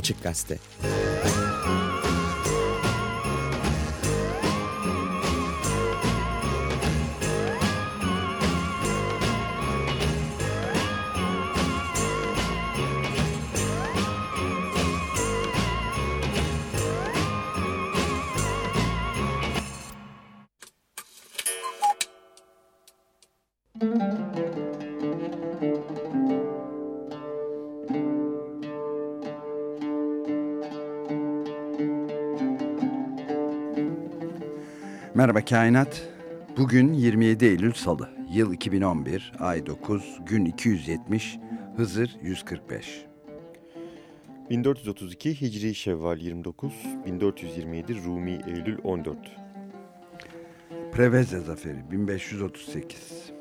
Açık Gazete. Müzik Merhaba Kainat. Bugün 27 Eylül Salı. Yıl 2011, ay 9, gün 270, Hızır 145. 1432 Hicri Şevval 29, 1427 Rumi Eylül 14. Preveze Zaferi 1538.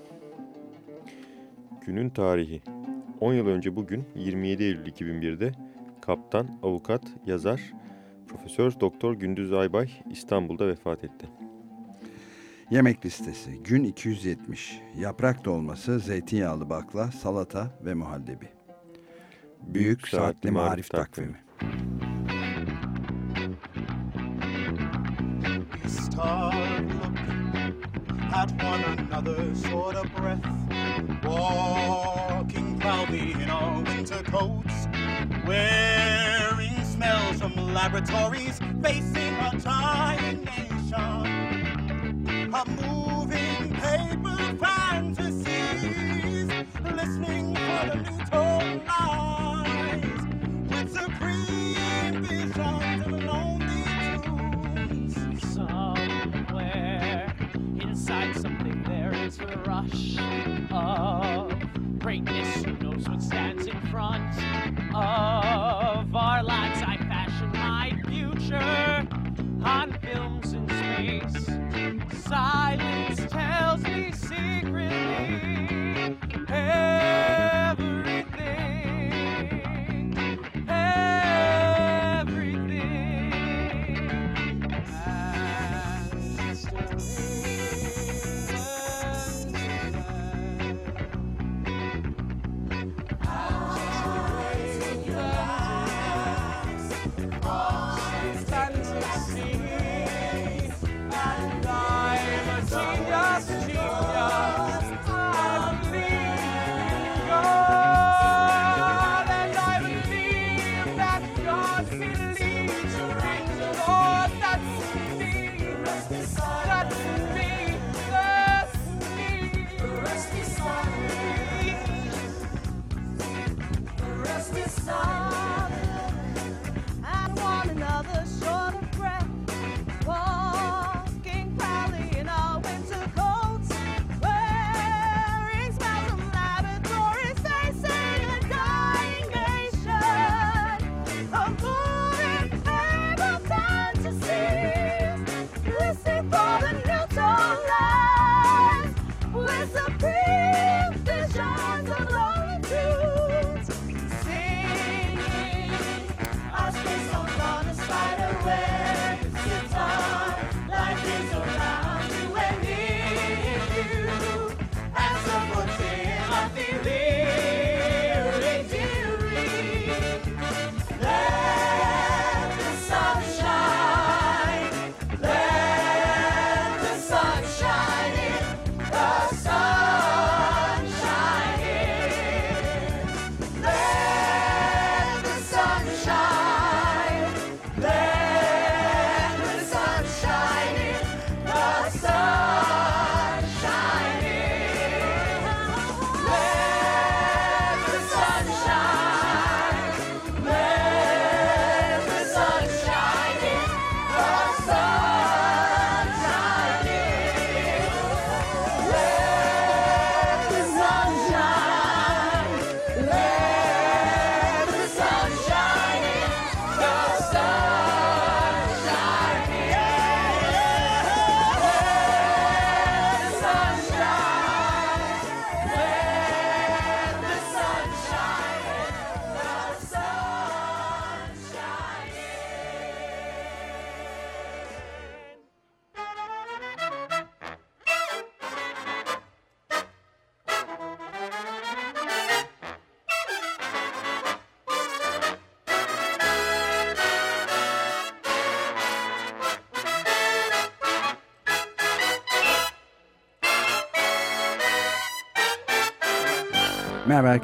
Günün tarihi. 10 yıl önce bugün 27 Eylül 2001'de kaptan, avukat, yazar, Profesör Doktor Gündüz Aybay İstanbul'da vefat etti. Yemek listesi gün 270. Yaprak dolması, zeytinyağlı bakla, salata ve muhallebi. Büyük, Saatli, Marif Takvimi. At one another's sort of breath, walking proudly in our winter coats, wearing smells from laboratories, facing a giant nation. A moving paper fantasies, listening for the new tone lines, with supreme visions of a lonely tune, Somewhere inside something there is a rush of greatness. Who knows what stands in front of our lives? I fashion my future on film face. Silence tells me secretly. Hey.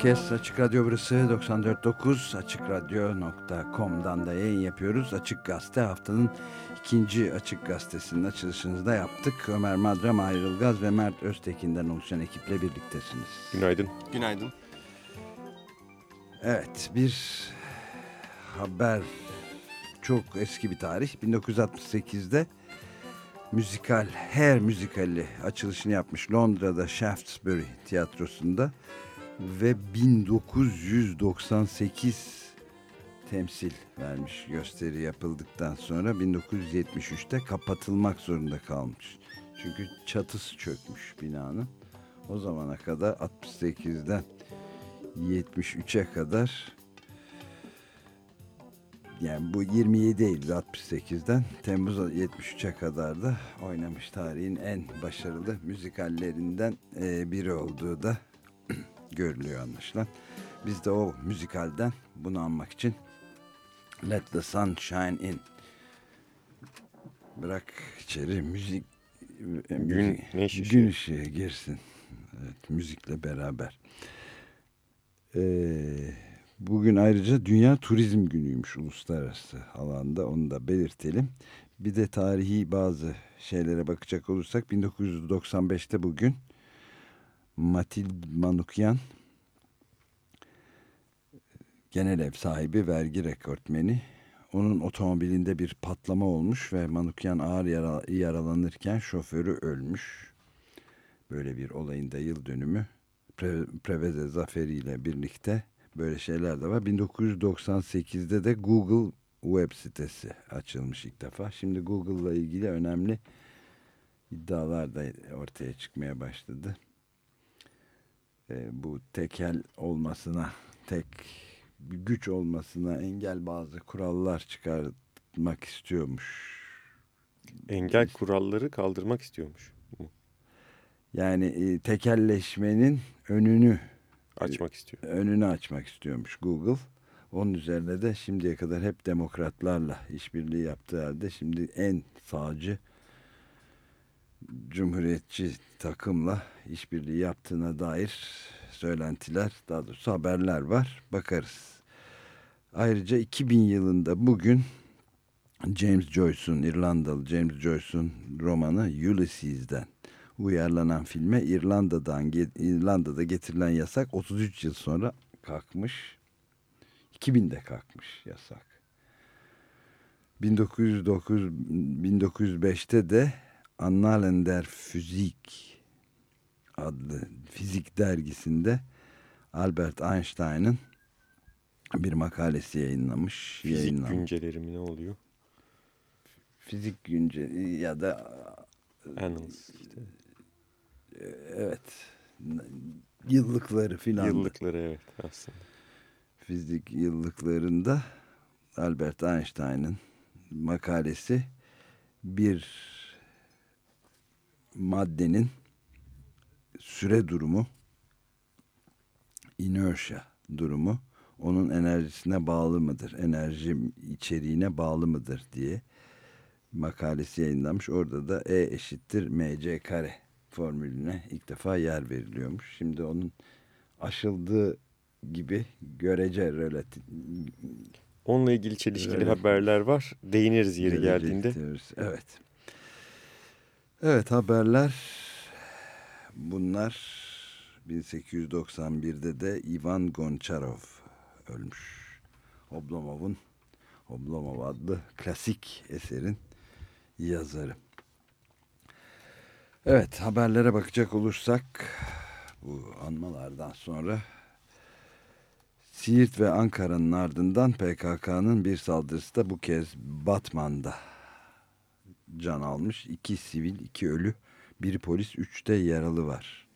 Herkes. Açık Radyo burası 94.9 AçıkRadyo.com'dan da yayın yapıyoruz. Açık Gazete haftanın ikinci Açık Gazetesi'nin açılışını da yaptık. Ömer Madra, Mahir Ilgaz ve Mert Öztekin'den oluşan ekiple birliktesiniz. Günaydın. Günaydın. Evet bir haber çok eski bir tarih. 1968'de müzikal, Hair müzikali açılışını yapmış Londra'da Shaftesbury tiyatrosunda ve 1998 temsil vermiş gösteri yapıldıktan sonra 1973'te kapatılmak zorunda kalmış. Çünkü çatısı çökmüş binanın. O zamana kadar 68'den 73'e kadar yani bu 27 Eylül 68'den Temmuz 73'e kadar da oynamış tarihin en başarılı müzikallerinden e, biri olduğu da görülüyor anlaşılan. Biz de o müzikalden bunu anmak için Let the Sun Shine In bırak içeri müzik Gün, ışığı? gün ışığı girsin. Evet, müzikle beraber. Ee, bugün ayrıca Dünya Turizm Günü'ymüş uluslararası alanda onu da belirtelim. Bir de tarihi bazı şeylere bakacak olursak 1995'te bugün Matilde Manukyan genel ev sahibi vergi rekortmeni onun otomobilinde bir patlama olmuş ve Manukyan ağır yara yaralanırken şoförü ölmüş. Böyle bir olayın da yıl dönümü. Pre Preveze zaferiyle birlikte böyle şeyler de var. 1998'de de Google web sitesi açılmış ilk defa. Şimdi Google'la ilgili önemli iddialar da ortaya çıkmaya başladı. E, bu tekel olmasına, tek bir güç olmasına engel bazı kurallar çıkartmak istiyormuş. Engel kuralları kaldırmak istiyormuş. Yani e, tekelleşmenin önünü Açmak istiyor. önünü açmak istiyormuş Google. Onun üzerine de şimdiye kadar hep demokratlarla işbirliği yaptığı halde şimdi en sağcı cumhuriyetçi takımla işbirliği yaptığına dair söylentiler, daha doğrusu haberler var. Bakarız. Ayrıca 2000 yılında bugün James Joyce'un, İrlandalı James Joyce'un romanı Ulysses'den uyarlanan filme İrlanda'dan İrlanda'da getirilen yasak 33 yıl sonra kalkmış. 2000'de kalkmış yasak. 1909 1905'te de Annalen Physik adlı fizik dergisinde Albert Einstein'ın bir makalesi yayınlamış. Fizik yayınlanmış. günceleri mi ne oluyor? Fizik günce ya da Annals işte. evet yıllıkları filan. Yıllıkları evet aslında. Fizik yıllıklarında Albert Einstein'ın makalesi bir maddenin süre durumu inertia durumu onun enerjisine bağlı mıdır? Enerji içeriğine bağlı mıdır diye makalesi yayınlanmış. Orada da E eşittir mc kare formülüne ilk defa yer veriliyormuş. Şimdi onun aşıldığı gibi görece relatif Onunla ilgili çelişkili Öyle. haberler var. Değiniriz yeri geldiğinde. Gelecektir. Evet. Evet haberler bunlar 1891'de de Ivan Goncharov ölmüş. Oblomov'un Oblomov adlı klasik eserin yazarı. Evet haberlere bakacak olursak bu anmalardan sonra Siirt ve Ankara'nın ardından PKK'nın bir saldırısı da bu kez Batman'da can almış. İki sivil, iki ölü, biri polis, üç de yaralı var.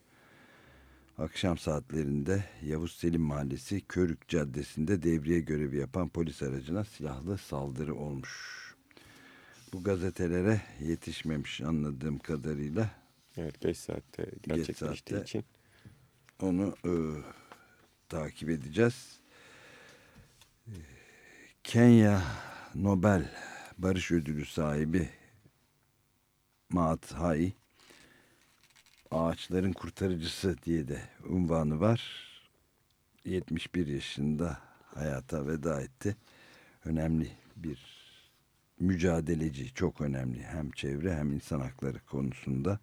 Akşam saatlerinde Yavuz Selim Mahallesi Körük Caddesi'nde devriye görevi yapan polis aracına silahlı saldırı olmuş. Bu gazetelere yetişmemiş anladığım kadarıyla. Evet geç saatte gerçekleştiği saatte. için. Onu e, takip edeceğiz. Kenya Nobel Barış Ödülü sahibi Maat Hai ağaçların kurtarıcısı diye de unvanı var. 71 yaşında hayata veda etti. Önemli bir mücadeleci, çok önemli hem çevre hem insan hakları konusunda.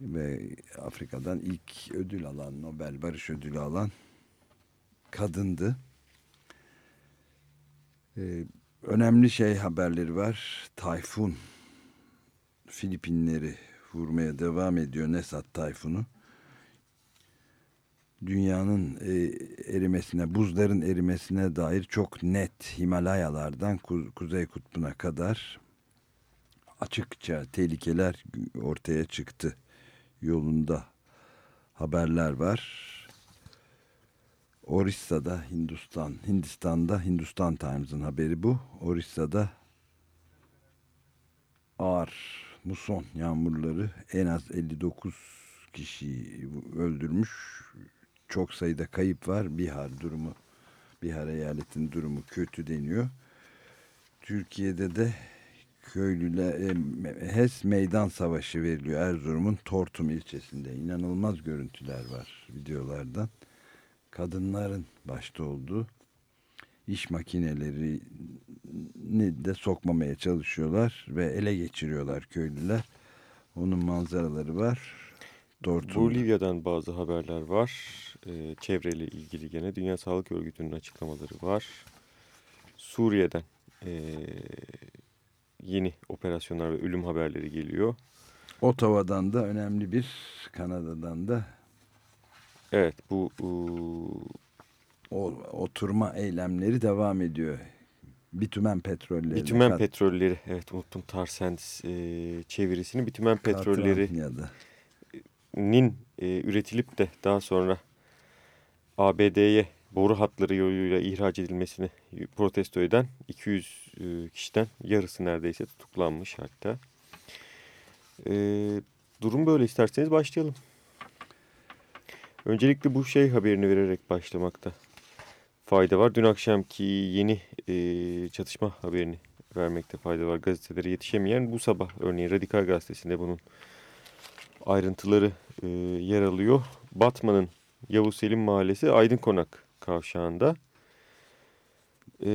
Ve Afrika'dan ilk ödül alan, Nobel Barış Ödülü alan kadındı. Ee, önemli şey haberleri var. Tayfun Filipinleri vurmaya devam ediyor Nesat Tayfun'u. Dünyanın e, erimesine, buzların erimesine dair çok net Himalayalardan Ku Kuzey Kutbu'na kadar açıkça tehlikeler ortaya çıktı. Yolunda haberler var. Orissa'da Hindistan, Hindistan'da Hindustan Times'ın haberi bu. Orissa'da ağır muson yağmurları en az 59 kişi öldürmüş. Çok sayıda kayıp var. Bihar durumu, Bihar eyaletinin durumu kötü deniyor. Türkiye'de de köylüler e, HES meydan savaşı veriliyor Erzurum'un Tortum ilçesinde. İnanılmaz görüntüler var videolardan. Kadınların başta olduğu iş makinelerini de sokmamaya çalışıyorlar ve ele geçiriyorlar köylüler. Onun manzaraları var. Dortmund'da. Bolivya'dan bazı haberler var. Ee, çevreyle ilgili gene Dünya Sağlık Örgütü'nün açıklamaları var. Suriye'den e, yeni operasyonlar ve ölüm haberleri geliyor. Ottawa'dan da önemli bir Kanada'dan da Evet bu, bu o, oturma eylemleri devam ediyor. Bitumen petrolleri. Bitumen kat... petrolleri. Evet unuttum Tarsens e, çevirisini. Bitumen petrolleri ya da nin e, üretilip de daha sonra ABD'ye boru hatları yoluyla ihraç edilmesini protesto eden 200 e, kişiden yarısı neredeyse tutuklanmış hatta. E, durum böyle isterseniz başlayalım. Öncelikle bu şey haberini vererek başlamakta fayda var. Dün akşamki yeni e, çatışma haberini vermekte fayda var. Gazetelere yetişemeyen bu sabah örneğin Radikal Gazetesi'nde bunun ayrıntıları e, yer alıyor. Batman'ın Yavuz Selim Mahallesi Aydın Konak kavşağında. E,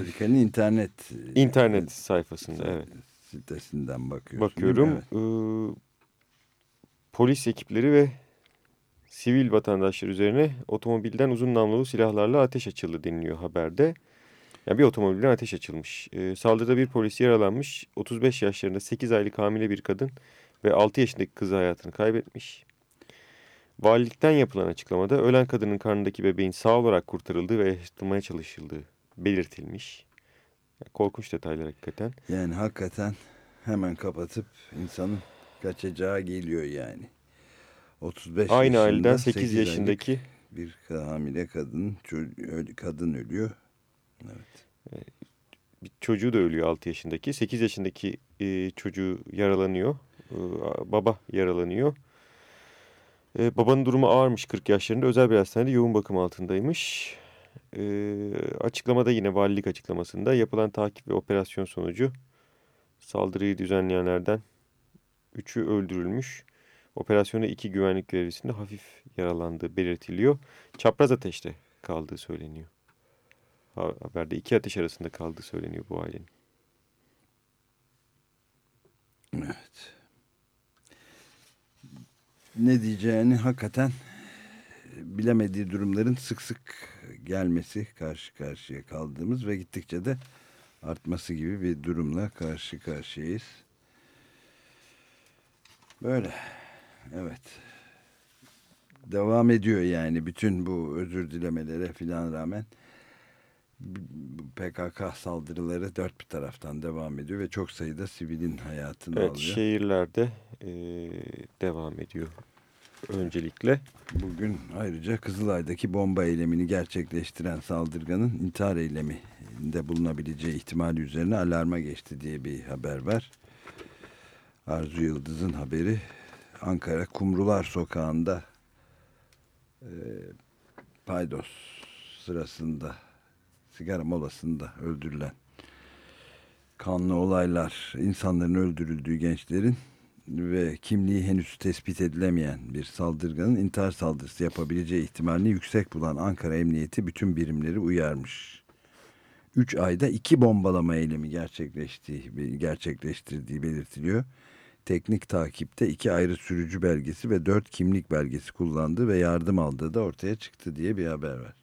Radikal'in internet internet sayfasında evet. Sitesinden bakıyorsun. Bakıyorum. Evet. E, polis ekipleri ve sivil vatandaşlar üzerine otomobilden uzun namlulu silahlarla ateş açıldı deniliyor haberde. Yani bir otomobilden ateş açılmış. E, saldırıda bir polis yaralanmış. 35 yaşlarında 8 aylık hamile bir kadın ve 6 yaşındaki kızı hayatını kaybetmiş. Valilikten yapılan açıklamada ölen kadının karnındaki bebeğin sağ olarak kurtarıldığı ve yaşatılmaya çalışıldığı belirtilmiş. Korkunç detaylar hakikaten. Yani hakikaten hemen kapatıp insanın kaçacağı geliyor yani. 35 Aynı aileden 8, yaşındaki bir hamile kadın kadın ölüyor. Evet. Ee, bir çocuğu da ölüyor 6 yaşındaki. 8 yaşındaki e, çocuğu yaralanıyor. E, baba yaralanıyor. E, babanın durumu ağırmış 40 yaşlarında. Özel bir hastanede yoğun bakım altındaymış. E, açıklamada yine valilik açıklamasında yapılan takip ve operasyon sonucu saldırıyı düzenleyenlerden 3'ü öldürülmüş. Operasyonda iki güvenlik görevlisinde hafif yaralandığı belirtiliyor. Çapraz ateşte kaldığı söyleniyor. Haberde iki ateş arasında kaldığı söyleniyor bu ailenin. Evet. Ne diyeceğini hakikaten bilemediği durumların sık sık gelmesi karşı karşıya kaldığımız ve gittikçe de artması gibi bir durumla karşı karşıyayız. Böyle. Evet. Devam ediyor yani bütün bu özür dilemelere filan rağmen PKK saldırıları dört bir taraftan devam ediyor ve çok sayıda sivilin hayatını evet, alıyor. Şehirlerde e, devam ediyor öncelikle. Bugün ayrıca Kızılay'daki bomba eylemini gerçekleştiren saldırganın intihar eyleminde bulunabileceği ihtimali üzerine alarma geçti diye bir haber var. Arzu Yıldız'ın haberi Ankara Kumrular Sokağı'nda e, paydos sırasında sigara molasında öldürülen kanlı olaylar insanların öldürüldüğü gençlerin ve kimliği henüz tespit edilemeyen bir saldırganın intihar saldırısı yapabileceği ihtimalini yüksek bulan Ankara Emniyeti bütün birimleri uyarmış. 3 ayda iki bombalama eylemi gerçekleştiği, gerçekleştirdiği belirtiliyor. Teknik takipte iki ayrı sürücü belgesi ve dört kimlik belgesi kullandı ve yardım aldığı da ortaya çıktı diye bir haber var.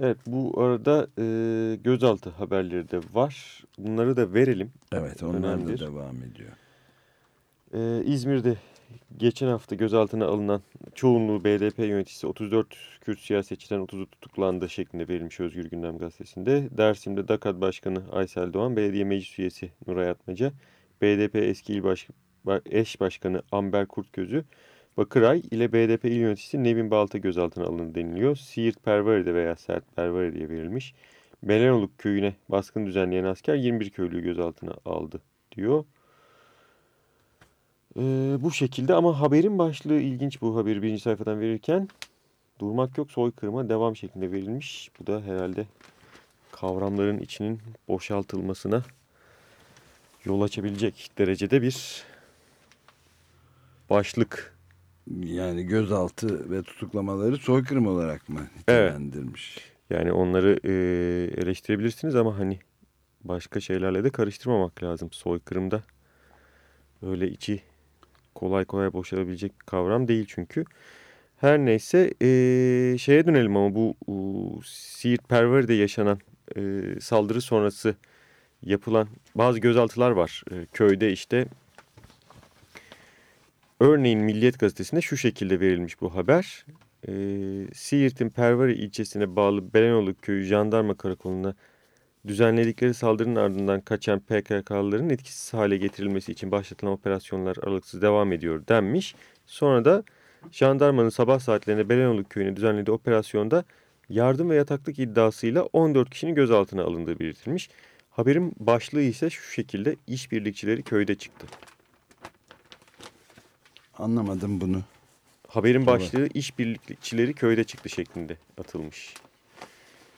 Evet bu arada e, gözaltı haberleri de var. Bunları da verelim. Evet onlar Önemlidir. da devam ediyor. Ee, İzmir'de geçen hafta gözaltına alınan çoğunluğu BDP yöneticisi 34 Kürt siyasetçiden 30'u tutuklandı şeklinde verilmiş Özgür Gündem gazetesinde. Dersim'de DAKAD Başkanı Aysel Doğan, Belediye Meclis Üyesi Nuray Atmaca, BDP eski il baş, eş başkanı Amber Kurtgözü, Bakıray ile BDP il yöneticisi Nevin Balta gözaltına alındı deniliyor. Siirt Pervari'de veya Sert Pervari verilmiş. Belenoluk köyüne baskın düzenleyen asker 21 köylüyü gözaltına aldı diyor. Ee, bu şekilde ama haberin başlığı ilginç bu haberi birinci sayfadan verirken durmak yok soykırıma devam şeklinde verilmiş. Bu da herhalde kavramların içinin boşaltılmasına yol açabilecek derecede bir başlık. Yani gözaltı ve tutuklamaları soykırım olarak mı nitelendirmiş? Yani onları e, eleştirebilirsiniz ama hani başka şeylerle de karıştırmamak lazım. Soykırımda öyle içi kolay kolay boşalabilecek bir kavram değil çünkü. Her neyse e, şeye dönelim ama bu e, Siirt Perveri'de yaşanan e, saldırı sonrası yapılan bazı gözaltılar var. E, köyde işte örneğin Milliyet Gazetesi'nde şu şekilde verilmiş bu haber. E, Siirt'in Pervari ilçesine bağlı Belenoluk Köyü Jandarma Karakolu'na düzenledikleri saldırının ardından kaçan PKK'lıların etkisiz hale getirilmesi için başlatılan operasyonlar aralıksız devam ediyor denmiş. Sonra da jandarmanın sabah saatlerinde Belenoluk köyüne düzenlediği operasyonda yardım ve yataklık iddiasıyla 14 kişinin gözaltına alındığı belirtilmiş. Haberin başlığı ise şu şekilde işbirlikçileri köyde çıktı. Anlamadım bunu. Haberin başlığı işbirlikçileri köyde çıktı şeklinde atılmış.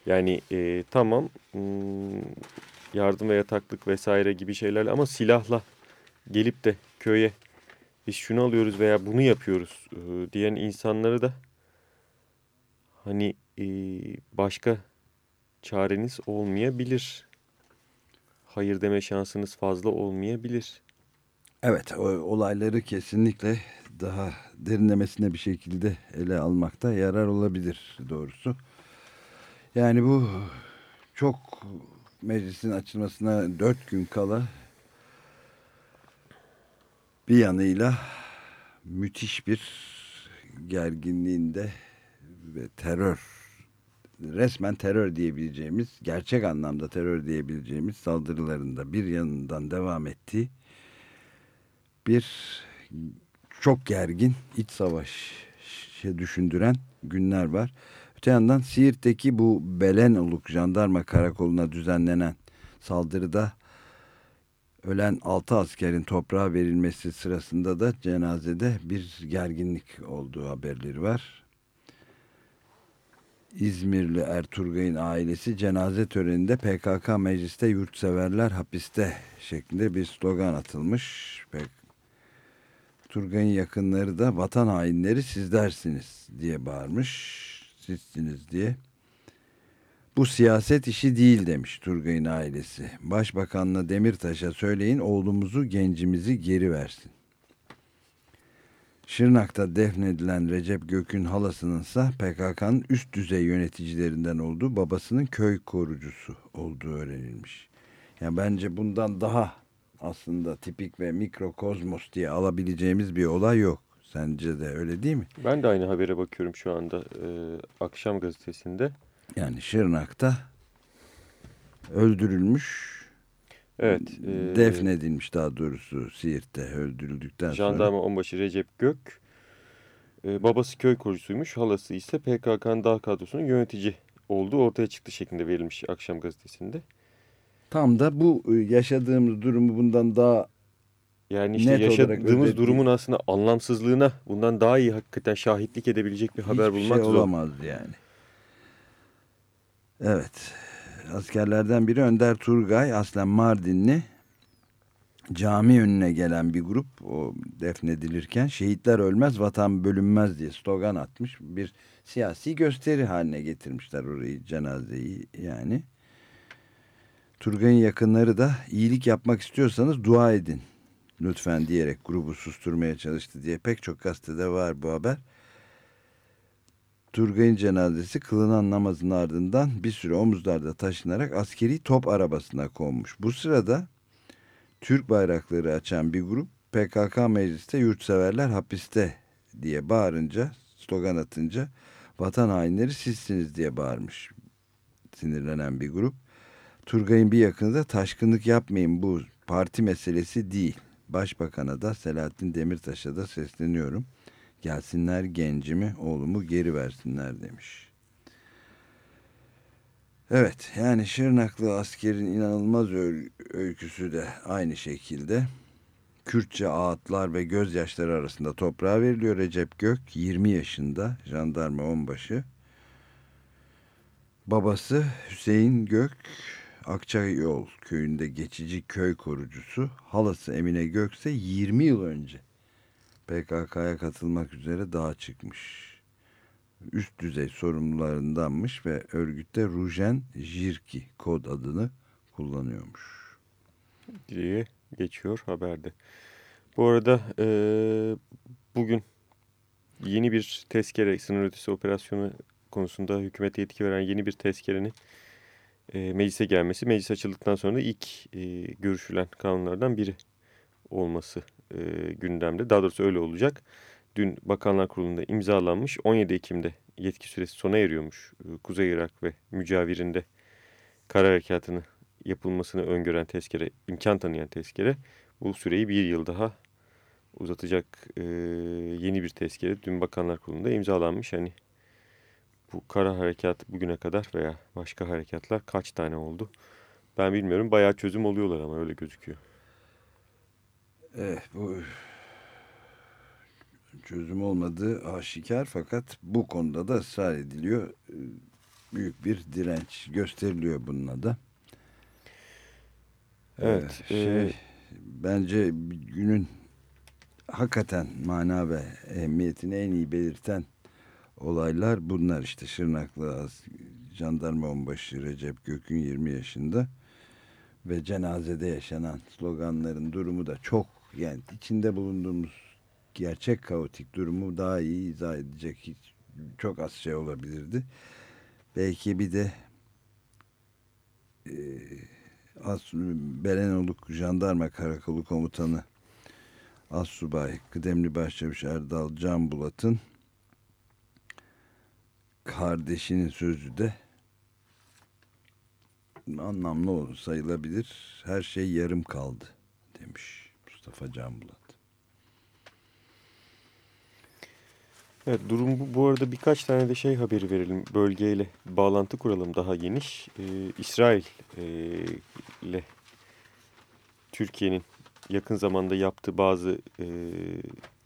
Yani e, tamam hmm, yardım ve yataklık vesaire gibi şeylerle ama silahla gelip de köye biz şunu alıyoruz veya bunu yapıyoruz e, diyen insanları da hani e, başka çareniz olmayabilir. Hayır deme şansınız fazla olmayabilir. Evet olayları kesinlikle daha derinlemesine bir şekilde ele almakta yarar olabilir doğrusu. Yani bu çok meclisin açılmasına dört gün kala bir yanıyla müthiş bir gerginliğinde ve terör resmen terör diyebileceğimiz gerçek anlamda terör diyebileceğimiz saldırılarında bir yanından devam ettiği bir çok gergin iç savaş şey düşündüren günler var. Öte yandan Siirt'teki bu Belenoluk jandarma karakoluna düzenlenen saldırıda ölen 6 askerin toprağa verilmesi sırasında da cenazede bir gerginlik olduğu haberleri var. İzmirli Erturgay'ın ailesi cenaze töreninde PKK mecliste yurtseverler hapiste şeklinde bir slogan atılmış. Turgay'ın yakınları da vatan hainleri sizlersiniz diye bağırmış sizsiniz diye. Bu siyaset işi değil demiş Turgay'ın ailesi. Başbakanla Demirtaş'a söyleyin oğlumuzu gencimizi geri versin. Şırnak'ta defnedilen Recep Gök'ün halasının ise PKK'nın üst düzey yöneticilerinden olduğu babasının köy korucusu olduğu öğrenilmiş. Yani bence bundan daha aslında tipik ve mikrokozmos diye alabileceğimiz bir olay yok. Sence de öyle değil mi? Ben de aynı habere bakıyorum şu anda e, akşam gazetesinde. Yani Şırnak'ta öldürülmüş. Evet. E, defnedilmiş daha doğrusu Siirt'te öldürüldükten jandarma sonra. Jandarma onbaşı Recep Gök. E, babası köy korucusuymuş. Halası ise PKK'nın dağ kadrosunun yönetici olduğu ortaya çıktı şeklinde verilmiş akşam gazetesinde. Tam da bu e, yaşadığımız durumu bundan daha yani işte yaşadığımız durumun aslında anlamsızlığına bundan daha iyi hakikaten şahitlik edebilecek bir haber Hiçbir bulmak şey zor. olamaz yani. Evet. Askerlerden biri Önder Turgay, aslen Mardinli. cami önüne gelen bir grup o defnedilirken şehitler ölmez vatan bölünmez diye slogan atmış. Bir siyasi gösteri haline getirmişler orayı cenazeyi yani. Turgay'ın yakınları da iyilik yapmak istiyorsanız dua edin lütfen diyerek grubu susturmaya çalıştı diye pek çok gazetede var bu haber. Turgay'ın cenazesi kılınan namazın ardından bir süre omuzlarda taşınarak askeri top arabasına konmuş. Bu sırada Türk bayrakları açan bir grup PKK mecliste yurtseverler hapiste diye bağırınca, slogan atınca vatan hainleri sizsiniz diye bağırmış. Sinirlenen bir grup. Turgay'ın bir yakını da taşkınlık yapmayın bu parti meselesi değil. Başbakan'a da Selahattin Demirtaş'a da sesleniyorum. Gelsinler gencimi, oğlumu geri versinler demiş. Evet, yani Şırnaklı askerin inanılmaz öyküsü de aynı şekilde. Kürtçe ağıtlar ve gözyaşları arasında toprağa veriliyor Recep Gök, 20 yaşında, jandarma onbaşı. Babası Hüseyin Gök, Akçayol köyünde geçici köy korucusu. Halası Emine Gök ise 20 yıl önce PKK'ya katılmak üzere dağa çıkmış. Üst düzey sorumlularındanmış ve örgütte Rujen Jirki kod adını kullanıyormuş. Diye geçiyor haberde. Bu arada e, bugün yeni bir tezkere sınır ötesi operasyonu konusunda hükümete yetki veren yeni bir tezkerenin e, meclise gelmesi, meclis açıldıktan sonra ilk e, görüşülen kanunlardan biri olması e, gündemde. Daha doğrusu öyle olacak. Dün Bakanlar Kurulu'nda imzalanmış 17 Ekim'de yetki süresi sona eriyormuş. E, Kuzey Irak ve mücavirinde kara harekatını yapılmasını öngören tezkere, imkan tanıyan tezkere bu süreyi bir yıl daha uzatacak e, yeni bir tezkere dün Bakanlar Kurulu'nda imzalanmış. Hani bu kara harekat bugüne kadar veya başka harekatlar kaç tane oldu? Ben bilmiyorum. Bayağı çözüm oluyorlar ama öyle gözüküyor. Evet bu çözüm olmadığı aşikar fakat bu konuda da ısrar ediliyor. Büyük bir direnç gösteriliyor bununla da. Evet. Ee, şey, e... Bence günün hakikaten mana ve ehemmiyetini en iyi belirten olaylar bunlar işte Şırnaklı jandarma onbaşı Recep Gök'ün 20 yaşında ve cenazede yaşanan sloganların durumu da çok yani içinde bulunduğumuz gerçek kaotik durumu daha iyi izah edecek hiç çok az şey olabilirdi. Belki bir de e, Belenoluk Jandarma Karakolu Komutanı Assubay Kıdemli Başçavuş Erdal Can Bulat'ın kardeşinin sözü de anlamlı sayılabilir. Her şey yarım kaldı demiş Mustafa Canbulat. Evet durum bu. Bu arada birkaç tane de şey haberi verelim. Bölgeyle bağlantı kuralım daha geniş. Ee, İsrail e, ile Türkiye'nin yakın zamanda yaptığı bazı e,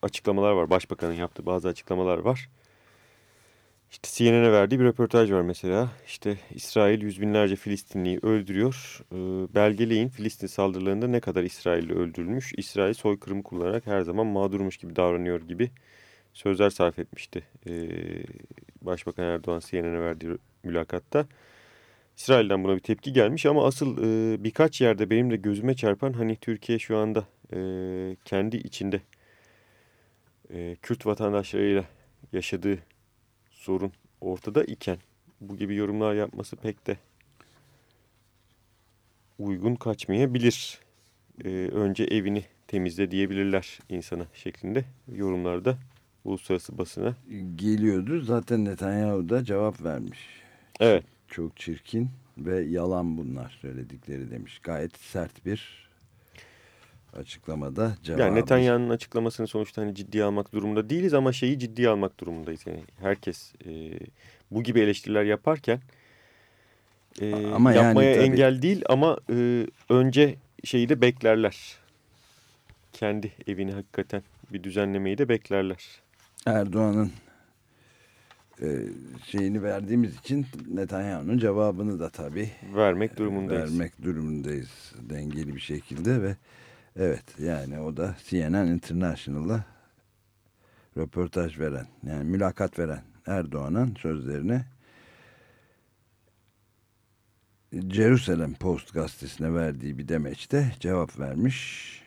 açıklamalar var. Başbakanın yaptığı bazı açıklamalar var. İşte CNN'e verdiği bir röportaj var mesela. İşte İsrail yüz binlerce Filistinliyi öldürüyor. E, belgeleyin Filistin saldırılarında ne kadar İsrailli öldürülmüş. İsrail soykırım kullanarak her zaman mağdurmuş gibi davranıyor gibi sözler sarf etmişti. E, Başbakan Erdoğan CNN'e verdiği mülakatta. İsrail'den buna bir tepki gelmiş ama asıl e, birkaç yerde benim de gözüme çarpan hani Türkiye şu anda e, kendi içinde e, Kürt vatandaşlarıyla yaşadığı sorun ortada iken bu gibi yorumlar yapması pek de uygun kaçmayabilir. Ee, önce evini temizle diyebilirler insana şeklinde yorumlarda uluslararası basına. Geliyordu zaten Netanyahu da cevap vermiş. Evet. Çok çirkin ve yalan bunlar söyledikleri demiş. Gayet sert bir açıklamada cevabı. Yani Netanyahu'nun açıklamasını sonuçta hani ciddiye almak durumunda değiliz ama şeyi ciddiye almak durumundayız. Yani herkes e, bu gibi eleştiriler yaparken e, ama yapmaya yani, engel değil ama e, önce şeyi de beklerler. Kendi evini hakikaten bir düzenlemeyi de beklerler. Erdoğan'ın e, şeyini verdiğimiz için Netanyahu'nun cevabını da tabii vermek durumundayız. Vermek durumundayız dengeli bir şekilde ve Evet yani o da CNN International'a röportaj veren yani mülakat veren Erdoğan'ın sözlerine Jerusalem Post gazetesine verdiği bir demeçte cevap vermiş.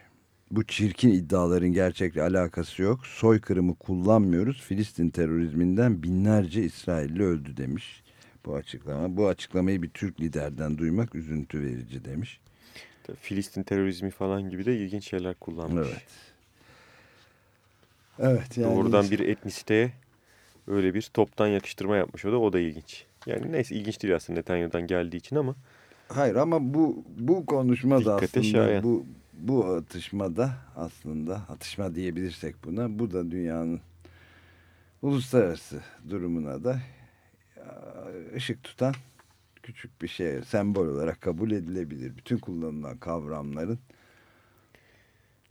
Bu çirkin iddiaların gerçekle alakası yok. Soykırımı kullanmıyoruz. Filistin terörizminden binlerce İsrailli öldü demiş. Bu açıklama. Bu açıklamayı bir Türk liderden duymak üzüntü verici demiş. Filistin terörizmi falan gibi de ilginç şeyler kullanmış. Evet. Evet. Yani Doğrudan bir etnisiteye öyle bir toptan yakıştırma yapmış o da o da ilginç. Yani neyse ilginç değil aslında Netanyahu'dan geldiği için ama. Hayır ama bu bu konuşma da aslında şayan. bu bu atışmada aslında atışma diyebilirsek buna bu da dünyanın uluslararası durumuna da ışık tutan küçük bir şey sembol olarak kabul edilebilir. Bütün kullanılan kavramların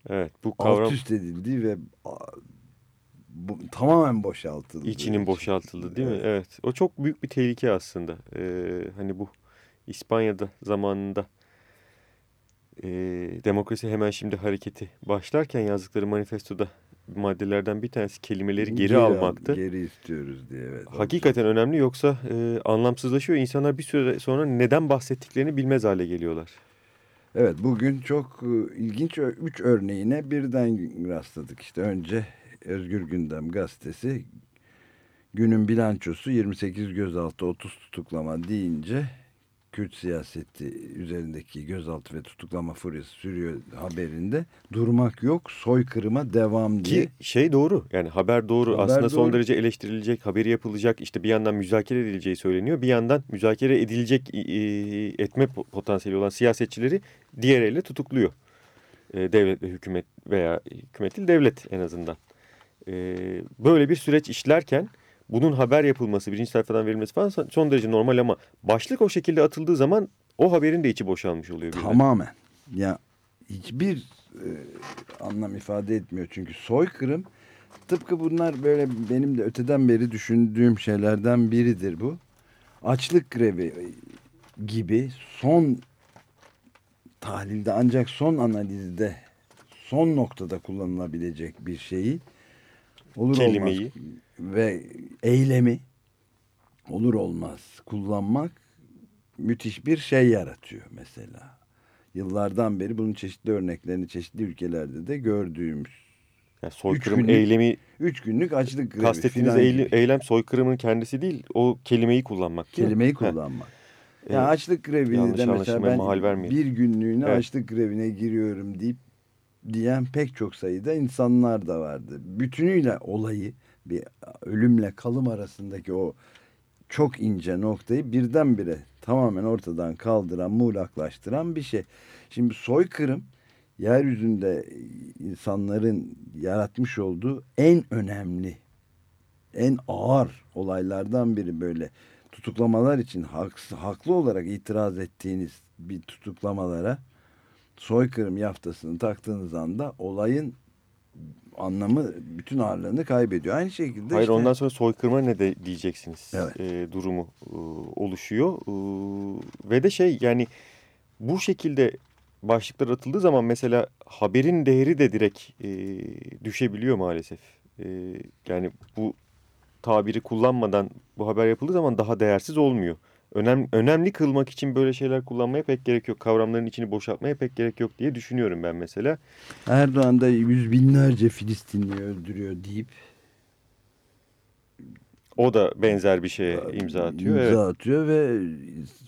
Evet bu kavram alt üst edildiği ve bu, tamamen boşaltıldı. içinin boşaltıldı değil mi? Evet. O çok büyük bir tehlike aslında. Ee, hani bu İspanya'da zamanında e, demokrasi hemen şimdi hareketi başlarken yazdıkları manifestoda maddelerden bir tanesi kelimeleri geri, almaktı. Geri istiyoruz diye. Evet, Hakikaten önemli yoksa e, anlamsızlaşıyor. İnsanlar bir süre sonra neden bahsettiklerini bilmez hale geliyorlar. Evet bugün çok e, ilginç üç örneğine birden rastladık. İşte önce Özgür Gündem gazetesi günün bilançosu 28 gözaltı 30 tutuklama deyince Kürt siyaseti üzerindeki gözaltı ve tutuklama furyası sürüyor haberinde. Durmak yok soykırıma devam diye. Ki şey doğru yani haber doğru. Haber aslında son doğru. derece eleştirilecek haberi yapılacak işte bir yandan müzakere edileceği söyleniyor. Bir yandan müzakere edilecek etme po- potansiyeli olan siyasetçileri diğer elle tutukluyor. E, devlet ve hükümet veya hükümet değil devlet en azından. E, böyle bir süreç işlerken bunun haber yapılması birinci sayfadan verilmesi falan son- derece normal ama başlık o şekilde atıldığı zaman o haberin de içi boşalmış oluyor. birden. Tamamen. Ya hiçbir e, anlam ifade etmiyor. Çünkü soykırım tıpkı bunlar böyle benim de öteden beri düşündüğüm şeylerden biridir bu. Açlık grevi gibi son tahlilde ancak son analizde son noktada kullanılabilecek bir şeyi olur Kelimeyi. olmaz ve eylemi olur olmaz kullanmak müthiş bir şey yaratıyor mesela. Yıllardan beri bunun çeşitli örneklerini çeşitli ülkelerde de gördüğümüz. Yani soykırım günlük eylemi Üç günlük açlık grevi Kastettiğiniz eyle- eylem soykırımın kendisi değil, o kelimeyi kullanmak. kelimeyi kullanmak. Evet. Yani açlık grevini de mesela ben mahal vermeyelim. bir günlüğüne Evet. açlık grevine giriyorum deyip diyen pek çok sayıda insanlar da vardı. Bütünüyle olayı bir ölümle kalım arasındaki o çok ince noktayı birdenbire tamamen ortadan kaldıran, muğlaklaştıran bir şey. Şimdi soykırım yeryüzünde insanların yaratmış olduğu en önemli, en ağır olaylardan biri böyle tutuklamalar için haksız, haklı olarak itiraz ettiğiniz bir tutuklamalara soykırım yaftasını taktığınız anda olayın anlamı bütün ağırlığını kaybediyor. Aynı şekilde Hayır işte, ondan sonra soykırıma ne de diyeceksiniz Evet. e, durumu e, oluşuyor. E, ve de şey yani bu şekilde başlıklar atıldığı zaman mesela haberin değeri de direkt e, düşebiliyor maalesef. E, yani bu tabiri kullanmadan bu haber yapıldığı zaman daha değersiz olmuyor. Önem, önemli kılmak için böyle şeyler kullanmaya pek gerek yok. Kavramların içini boşaltmaya pek gerek yok diye düşünüyorum ben mesela. Erdoğan da yüz binlerce Filistinli öldürüyor deyip O da benzer bir şeye imza atıyor. imza Evet. atıyor ve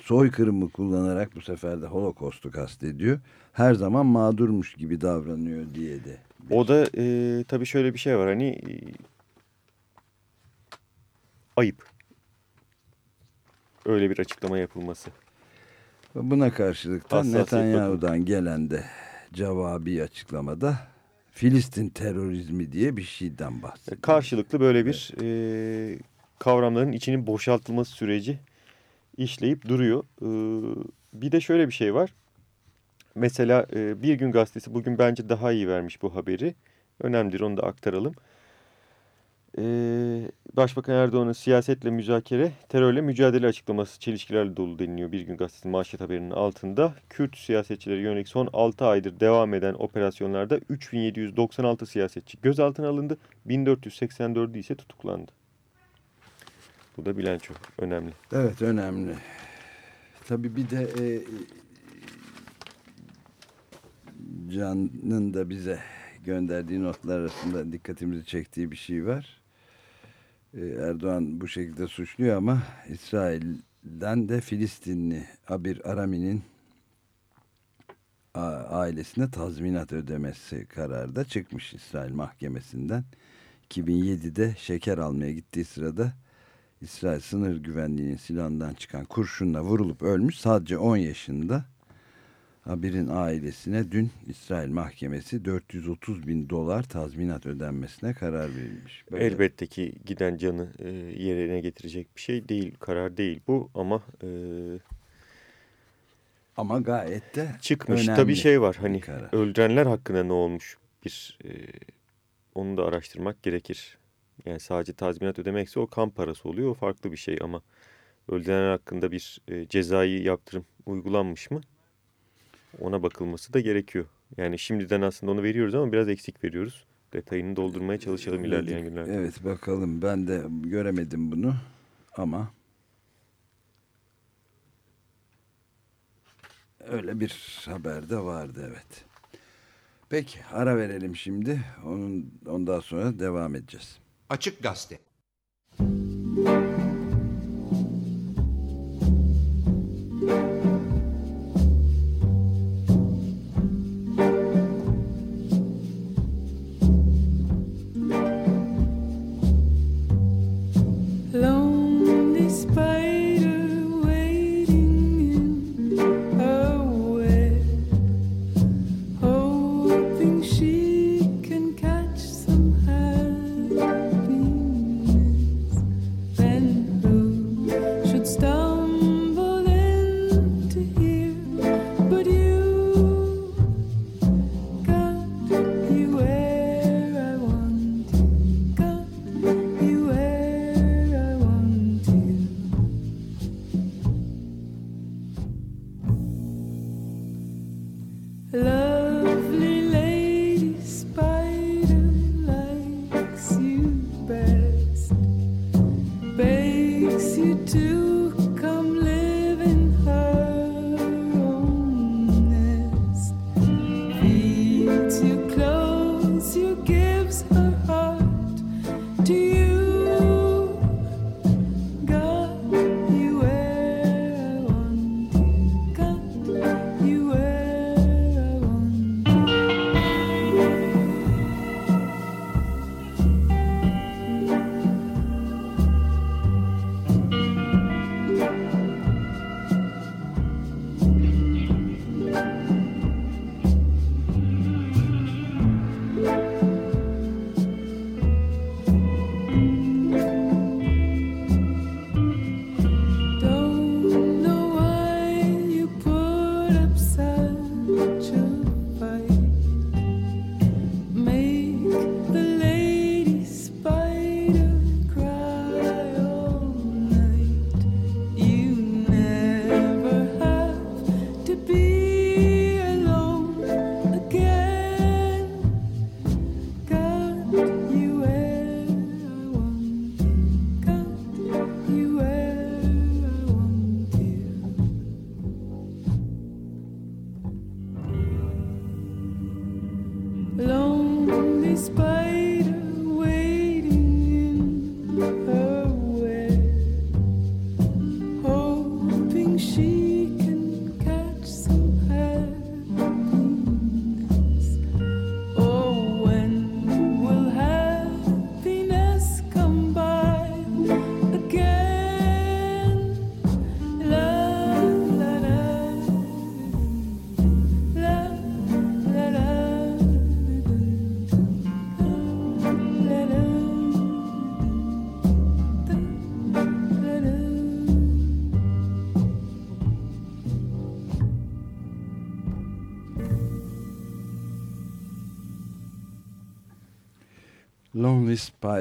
soykırımı kullanarak bu sefer de Holocaust'u kastediyor. Her zaman mağdurmuş gibi davranıyor diye de. O da e, tabii şöyle bir şey var hani e, ayıp. Öyle bir açıklama yapılması. Buna karşılık Netanyahu'dan gelen de cevabi açıklamada Filistin terörizmi diye bir şeyden bahsediyor. Karşılıklı böyle bir e, kavramların içinin boşaltılması süreci işleyip duruyor. E, bir de şöyle bir şey var. Mesela e, Bir Gün Gazetesi bugün bence daha iyi vermiş bu haberi. Önemlidir onu da aktaralım. E, Başbakan Erdoğan'ın siyasetle müzakere, terörle mücadele açıklaması çelişkilerle dolu deniliyor bir gün gazetesinin manşet haberinin altında. Kürt siyasetçilere yönelik son 6 aydır devam eden operasyonlarda 3796 siyasetçi gözaltına alındı, 1484'ü ise tutuklandı. Bu da bilanço önemli. Evet önemli. Tabii bir de e, Can'ın da bize gönderdiği notlar arasında dikkatimizi çektiği bir şey var. E, Erdoğan bu şekilde suçluyor ama İsrail'den de Filistinli Abir Arami'nin ailesine tazminat ödemesi kararı da çıkmış İsrail mahkemesinden. 2007'de şeker almaya gittiği sırada İsrail sınır güvenliğinin silahından çıkan kurşunla vurulup ölmüş. Sadece 10 yaşında. Habir'in ailesine dün İsrail mahkemesi 430 bin dolar tazminat ödenmesine karar verilmiş. Böyle... Elbette ki giden canı e, yerine getirecek bir şey değil, karar değil bu ama... E, ama gayet de çıkmış. Tabii şey var hani öldürenler hakkında ne olmuş bir e, onu da araştırmak gerekir. Yani sadece tazminat ödemekse o kan parası oluyor. O farklı bir şey ama öldürenler hakkında bir e, cezai yaptırım uygulanmış mı? Ona bakılması da gerekiyor. Yani şimdiden aslında onu veriyoruz ama biraz eksik veriyoruz. Detayını doldurmaya çalışalım ilerleyen günlerde. Evet bakalım ben de göremedim bunu ama öyle bir haber de vardı evet. Peki ara verelim şimdi. Onun ondan sonra devam edeceğiz. Açık Gazete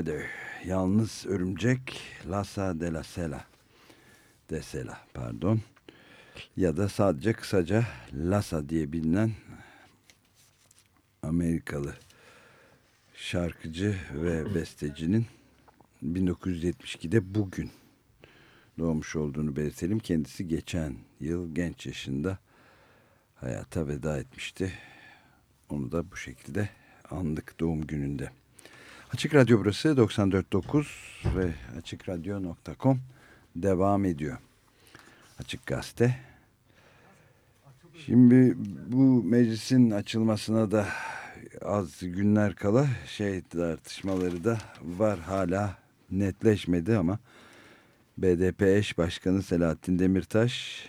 Spider yalnız örümcek Lassa de la Sela de Sela pardon ya da sadece kısaca Lassa diye bilinen Amerikalı şarkıcı ve bestecinin 1972'de bugün doğmuş olduğunu belirtelim. Kendisi geçen yıl genç yaşında hayata veda etmişti. Onu da bu şekilde andık doğum gününde. Açık Radyo burası 94.9 ve açıkradyo.com devam ediyor. Açık Gazete. Şimdi bu meclisin açılmasına da az günler kala şey tartışmaları da var hala netleşmedi ama BDP eş başkanı Selahattin Demirtaş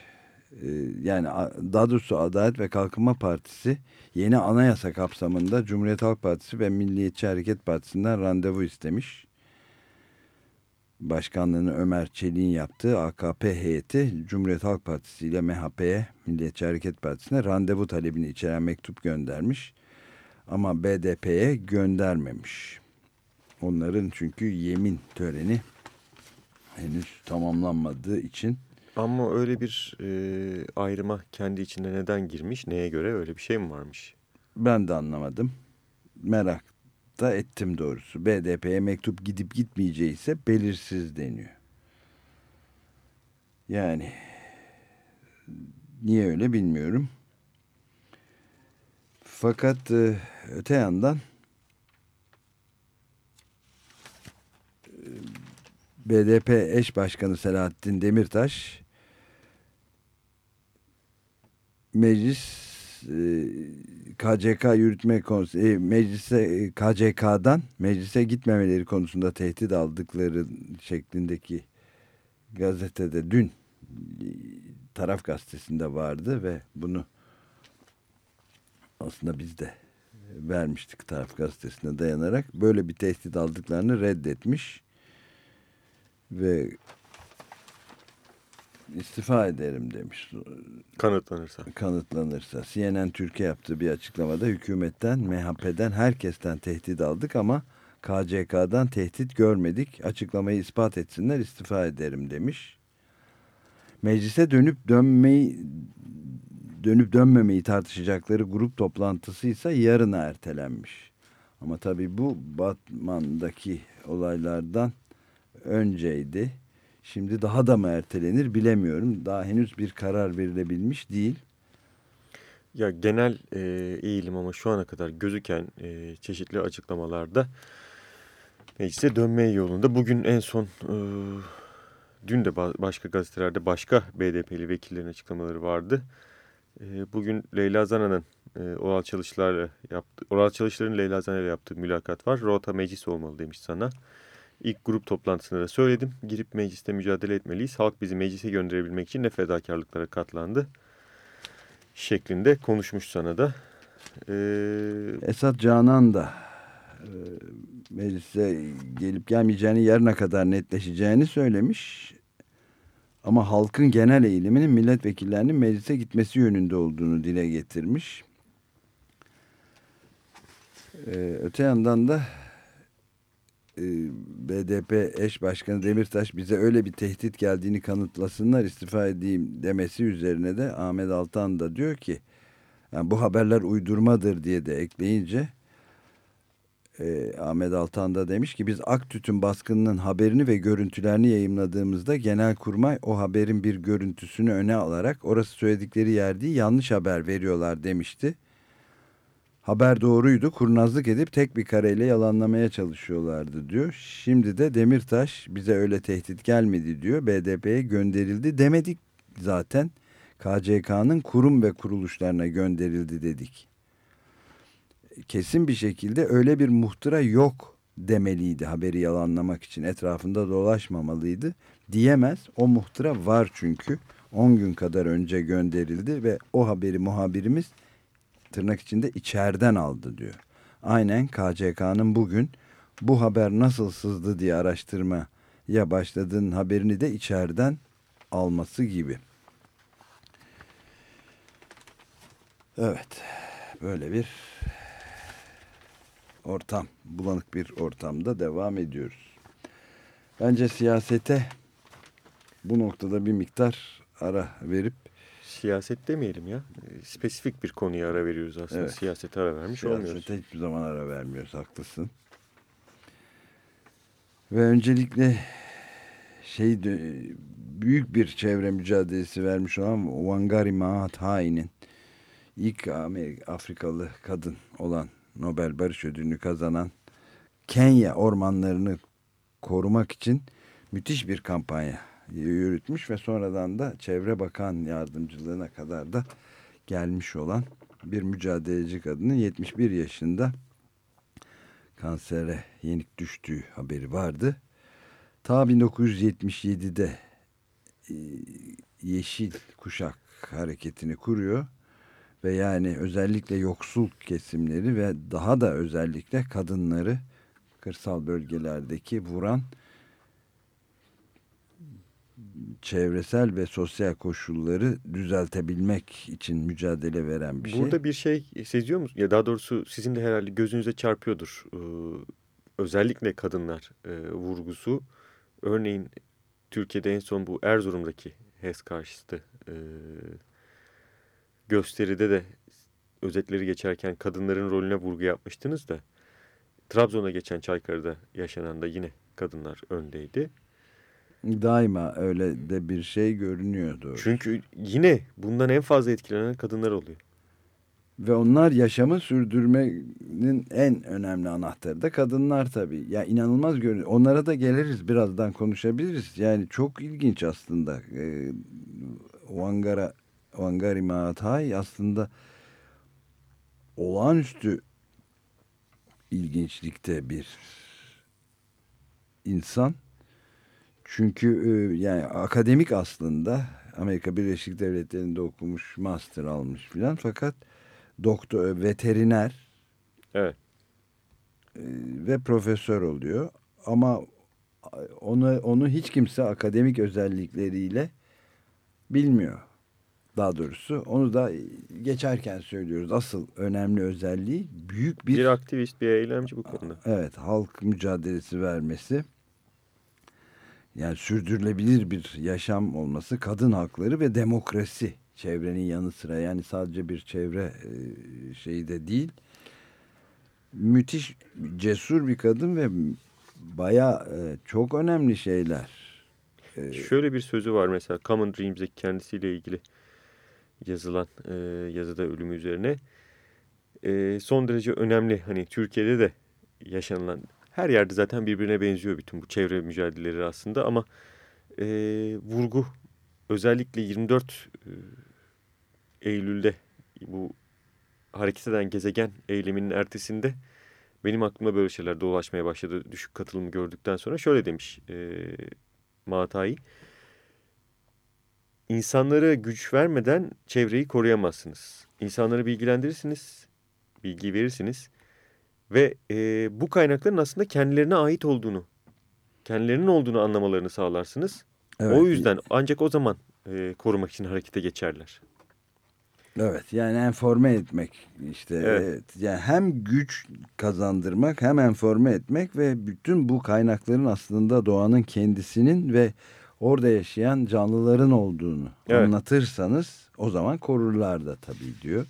yani daha doğrusu Adalet ve Kalkınma Partisi yeni anayasa kapsamında Cumhuriyet Halk Partisi ve Milliyetçi Hareket Partisi'nden randevu istemiş. Başkanlığını Ömer Çelik'in yaptığı AKP heyeti Cumhuriyet Halk Partisi ile MHP'ye Milliyetçi Hareket Partisi'ne randevu talebini içeren mektup göndermiş. Ama BDP'ye göndermemiş. Onların çünkü yemin töreni henüz tamamlanmadığı için. Ama öyle bir e, ayrıma kendi içinde neden girmiş? Neye göre öyle bir şey mi varmış? Ben de anlamadım. Merak da ettim doğrusu. BDP'ye mektup gidip gitmeyeceği ise belirsiz deniyor. Yani niye öyle bilmiyorum. Fakat e, öte yandan e, BDP eş başkanı Selahattin Demirtaş meclis e, KCK yürütme konusu e, meclise KCK'dan meclise gitmemeleri konusunda tehdit aldıkları şeklindeki gazetede dün taraf gazetesinde vardı ve bunu aslında biz de vermiştik taraf gazetesine dayanarak. Böyle bir tehdit aldıklarını reddetmiş ve istifa ederim demiş. Kanıtlanırsa. Kanıtlanırsa. CNN Türkiye yaptığı bir açıklamada hükümetten, MHP'den, herkesten tehdit aldık ama KCK'dan tehdit görmedik. Açıklamayı ispat etsinler istifa ederim demiş. Meclise dönüp dönmeyi dönüp dönmemeyi tartışacakları grup toplantısı ise yarına ertelenmiş. Ama tabii bu Batman'daki olaylardan önceydi. Şimdi daha da mı ertelenir bilemiyorum. Daha henüz bir karar verilebilmiş değil. Ya genel e, eğilim ama şu ana kadar gözüken e, çeşitli açıklamalarda meclise dönme yolunda. Bugün en son e, dün de başka gazetelerde başka BDP'li vekillerin açıklamaları vardı. E, bugün Leyla Zana'nın e, oral çalışlarla yaptı, oral çalışların Leyla Zana'yla yaptığı mülakat var. Rota meclis olmalı demiş sana. İlk grup toplantısında da söyledim. Girip mecliste mücadele etmeliyiz. Halk bizi meclise gönderebilmek için ne fedakarlıklara katlandı şeklinde konuşmuş sana da. Ee... Esat Canan da e, meclise gelip gelmeyeceğini yarına kadar netleşeceğini söylemiş. Ama halkın genel eğiliminin milletvekillerinin meclise gitmesi yönünde olduğunu dile getirmiş. Ee, öte yandan da BDP eş başkanı Demirtaş bize öyle bir tehdit geldiğini kanıtlasınlar istifa edeyim demesi üzerine de Ahmet Altan da diyor ki yani bu haberler uydurmadır diye de ekleyince e, Ahmet Altan da demiş ki biz Aktüt'ün baskınının haberini ve görüntülerini yayımladığımızda Genelkurmay o haberin bir görüntüsünü öne alarak orası söyledikleri yer değil yanlış haber veriyorlar demişti. Haber doğruydu. Kurnazlık edip tek bir kareyle yalanlamaya çalışıyorlardı diyor. Şimdi de Demirtaş bize öyle tehdit gelmedi diyor. BDP'ye gönderildi demedik zaten. KCK'nın kurum ve kuruluşlarına gönderildi dedik. Kesin bir şekilde öyle bir muhtıra yok demeliydi haberi yalanlamak için. Etrafında dolaşmamalıydı. Diyemez. O muhtıra var çünkü. 10 gün kadar önce gönderildi ve o haberi muhabirimiz tırnak içinde içeriden aldı diyor. Aynen KCK'nın bugün bu haber nasıl sızdı diye araştırma ya başladığın haberini de içeriden alması gibi. Evet böyle bir ortam bulanık bir ortamda devam ediyoruz. Bence siyasete bu noktada bir miktar ara verip Siyaset demeyelim ya. E, spesifik bir konuya ara veriyoruz aslında. Evet. Siyasete ara vermiş siyasete olmuyoruz. hiçbir zaman ara vermiyoruz. Haklısın. Ve öncelikle şey büyük bir çevre mücadelesi vermiş olan Wangari Maathai'nin ilk Amerika, Afrikalı kadın olan Nobel Barış Ödülünü kazanan Kenya ormanlarını korumak için müthiş bir kampanya yürütmüş ve sonradan da Çevre Bakan Yardımcılığına kadar da gelmiş olan bir mücadeleci kadının 71 yaşında kansere yenik düştüğü haberi vardı. Ta 1977'de e, Yeşil Kuşak hareketini kuruyor ve yani özellikle yoksul kesimleri ve daha da özellikle kadınları kırsal bölgelerdeki vuran çevresel ve sosyal koşulları düzeltebilmek için mücadele veren bir şey. Burada bir şey seziyor musun? Ya daha doğrusu sizin de herhalde gözünüze çarpıyordur. Ee, özellikle kadınlar e, vurgusu. Örneğin Türkiye'de en son bu Erzurum'daki HES karşıtı e, gösteride de özetleri geçerken kadınların rolüne vurgu yapmıştınız da Trabzon'a geçen Çaykara'da yaşanan da yine kadınlar öndeydi. Daima öyle de bir şey görünüyordu. Çünkü yine bundan en fazla etkilenen kadınlar oluyor. Ve onlar yaşamı sürdürmenin en önemli anahtarı da kadınlar tabii. Ya inanılmaz görünüyor. Onlara da geliriz birazdan konuşabiliriz. Yani çok ilginç aslında. Ee, Wangara, Wangari Maathai aslında olağanüstü ilginçlikte bir insan. Çünkü e, yani akademik aslında Amerika Birleşik Devletleri'nde okumuş, master almış filan fakat doktor, veteriner Evet. e, ve profesör oluyor. Ama onu onu hiç kimse akademik özellikleriyle bilmiyor. Daha doğrusu onu da geçerken söylüyoruz. Asıl önemli özelliği büyük bir, Bir aktivist, bir eylemci bu konuda. evet halk mücadelesi vermesi. Yani sürdürülebilir bir yaşam olması, kadın hakları ve demokrasi çevrenin yanı sıra yani sadece bir çevre e, şeyi de değil. Müthiş cesur bir kadın ve baya çok önemli şeyler. E, Şöyle bir sözü var mesela Common Dreams'deki kendisiyle ilgili yazılan e, yazıda ölümü üzerine. E, son derece önemli hani Türkiye'de de yaşanılan her yerde zaten birbirine benziyor bütün bu çevre mücadeleleri aslında ama e, vurgu özellikle 24 e, Eylül'de bu hareket eden gezegen eyleminin ertesinde benim aklıma böyle şeyler dolaşmaya başladı düşük katılımı gördükten sonra şöyle demiş e, Maatai. İnsanlara güç vermeden çevreyi koruyamazsınız. İnsanları bilgilendirirsiniz, bilgi verirsiniz ve e, bu kaynakların aslında kendilerine ait olduğunu, kendilerinin olduğunu anlamalarını sağlarsınız. evet, O yüzden ancak o zaman e, korumak için harekete geçerler. Evet yani enforme etmek işte Evet. evet. yani hem güç kazandırmak hem enforme etmek ve bütün bu kaynakların aslında doğanın kendisinin ve orada yaşayan canlıların olduğunu Evet. anlatırsanız o zaman korurlar da tabii diyor.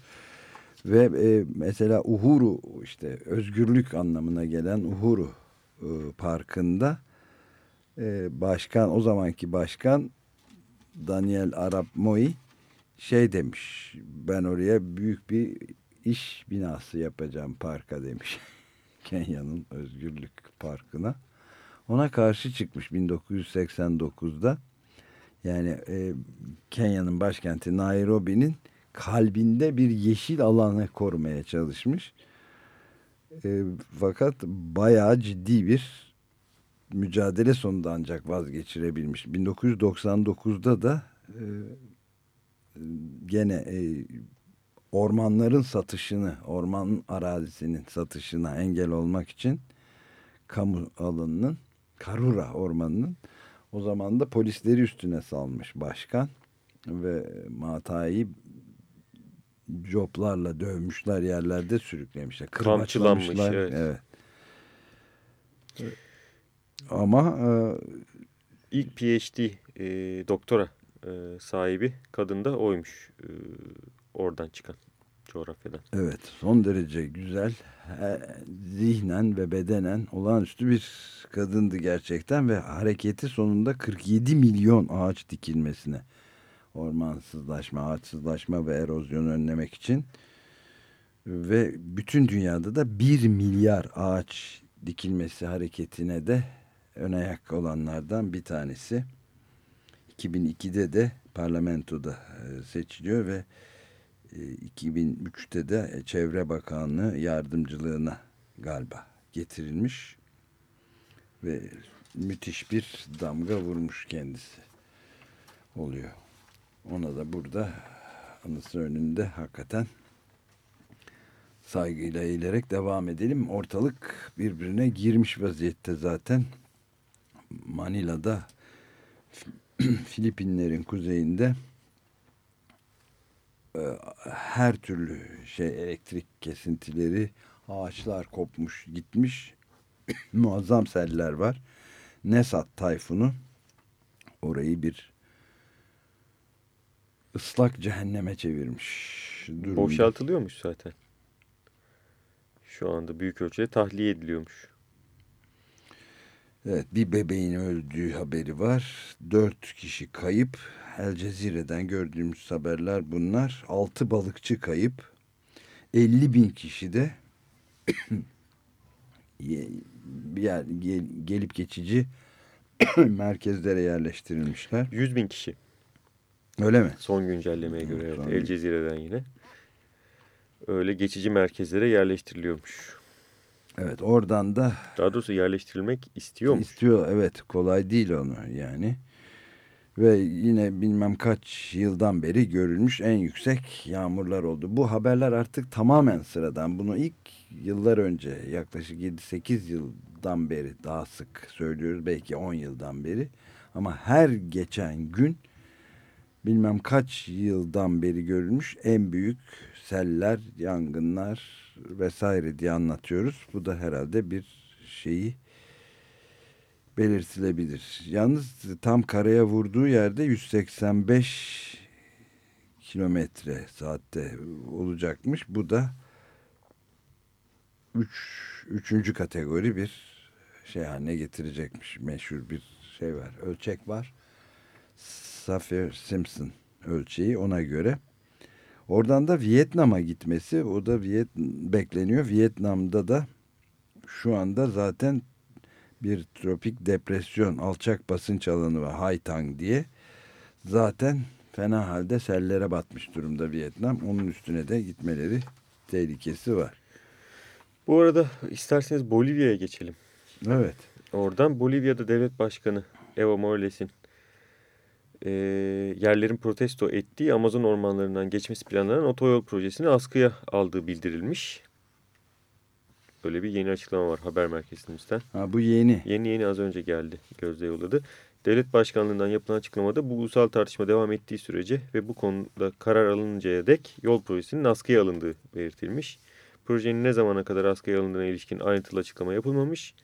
Ve e, mesela Uhuru işte özgürlük anlamına gelen Uhuru e, Parkı'nda e, başkan o zamanki başkan Daniel Arap Moi şey demiş ben oraya büyük bir iş binası yapacağım parka demiş. Kenya'nın Özgürlük Parkı'na. Ona karşı çıkmış 1989'da. Yani e, Kenya'nın başkenti Nairobi'nin kalbinde bir yeşil alanı korumaya çalışmış. E, fakat bayağı ciddi bir mücadele sonunda ancak vazgeçirebilmiş. 1999'da da e, gene e, ormanların satışını, orman arazisinin satışına engel olmak için kamu alanının, Karura ormanının o zaman da polisleri üstüne salmış başkan ve Mata'yı coplarla dövmüşler yerlerde sürüklemişler. Kamçılanmış, evet. evet. Ama e, İlk PhD e, doktora e, sahibi kadın da oymuş. E, oradan çıkan coğrafyadan. evet son derece güzel he, zihnen ve bedenen olağanüstü bir kadındı gerçekten ve hareketi sonunda 47 milyon ağaç dikilmesine ormansızlaşma, ağaçsızlaşma ve erozyonu önlemek için ve bütün dünyada da 1 milyar ağaç dikilmesi hareketine de ön ayak olanlardan bir tanesi. 2002'de de parlamentoda e, seçiliyor ve 2003'te de Çevre Bakanlığı yardımcılığına galiba getirilmiş ve müthiş bir damga vurmuş kendisi oluyor. Ona da burada anısı önünde hakikaten saygıyla eğilerek devam edelim. Ortalık birbirine girmiş vaziyette zaten. Manila'da Filipinlerin kuzeyinde e, her türlü şey elektrik kesintileri ağaçlar kopmuş gitmiş muazzam seller var Nesat tayfunu orayı bir ıslak cehenneme çevirmiş durumda. Boşaltılıyormuş zaten. Şu anda büyük ölçüde tahliye ediliyormuş. Evet bir bebeğin öldüğü haberi var. Dört kişi kayıp. El Cezire'den gördüğümüz haberler bunlar. Altı balıkçı kayıp. 50 bin kişi de yer, gel, gelip geçici merkezlere yerleştirilmişler. 100 bin kişi. Öyle mi? Son güncellemeye göre evet, El Cezire'den yine. Öyle geçici merkezlere yerleştiriliyormuş. Evet oradan da Daha doğrusu yerleştirilmek istiyormuş. istiyor. Evet kolay değil onu yani. Ve yine bilmem kaç yıldan beri görülmüş en yüksek yağmurlar oldu. Bu haberler artık tamamen sıradan. Bunu ilk yıllar önce yaklaşık 7-8 yıldan beri daha sık söylüyoruz. Belki 10 yıldan beri. Ama her geçen gün bilmem kaç yıldan beri görülmüş en büyük seller, yangınlar vesaire diye anlatıyoruz. Bu da herhalde bir şeyi belirtilebilir. Yalnız tam karaya vurduğu yerde 185 kilometre saatte olacakmış. Bu da üç, üçüncü kategori bir şey haline getirecekmiş. Meşhur bir şey var. Ölçek var. Saffir-Simpson ölçeği ona göre. Oradan da Vietnam'a gitmesi o da Viet bekleniyor. Vietnam'da da şu anda zaten bir tropik depresyon, alçak basınç alanı var. Haitang diye. Zaten fena halde sellere batmış durumda Vietnam. Onun üstüne de gitmeleri tehlikesi var. Bu arada isterseniz Bolivya'ya geçelim. Evet. Oradan Bolivya'da devlet başkanı Evo Morales'in e, yerlerin protesto ettiği Amazon ormanlarından geçmesi planlanan otoyol projesini askıya aldığı bildirilmiş. Böyle bir yeni açıklama var haber merkezimizden. Ha, bu yeni. Yeni yeni az önce geldi. Gözde yolladı. Devlet başkanlığından yapılan açıklamada bu ulusal tartışma devam ettiği sürece ve bu konuda karar alınıncaya dek yol projesinin askıya alındığı belirtilmiş. Projenin ne zamana kadar askıya alındığına ilişkin ayrıntılı açıklama yapılmamış.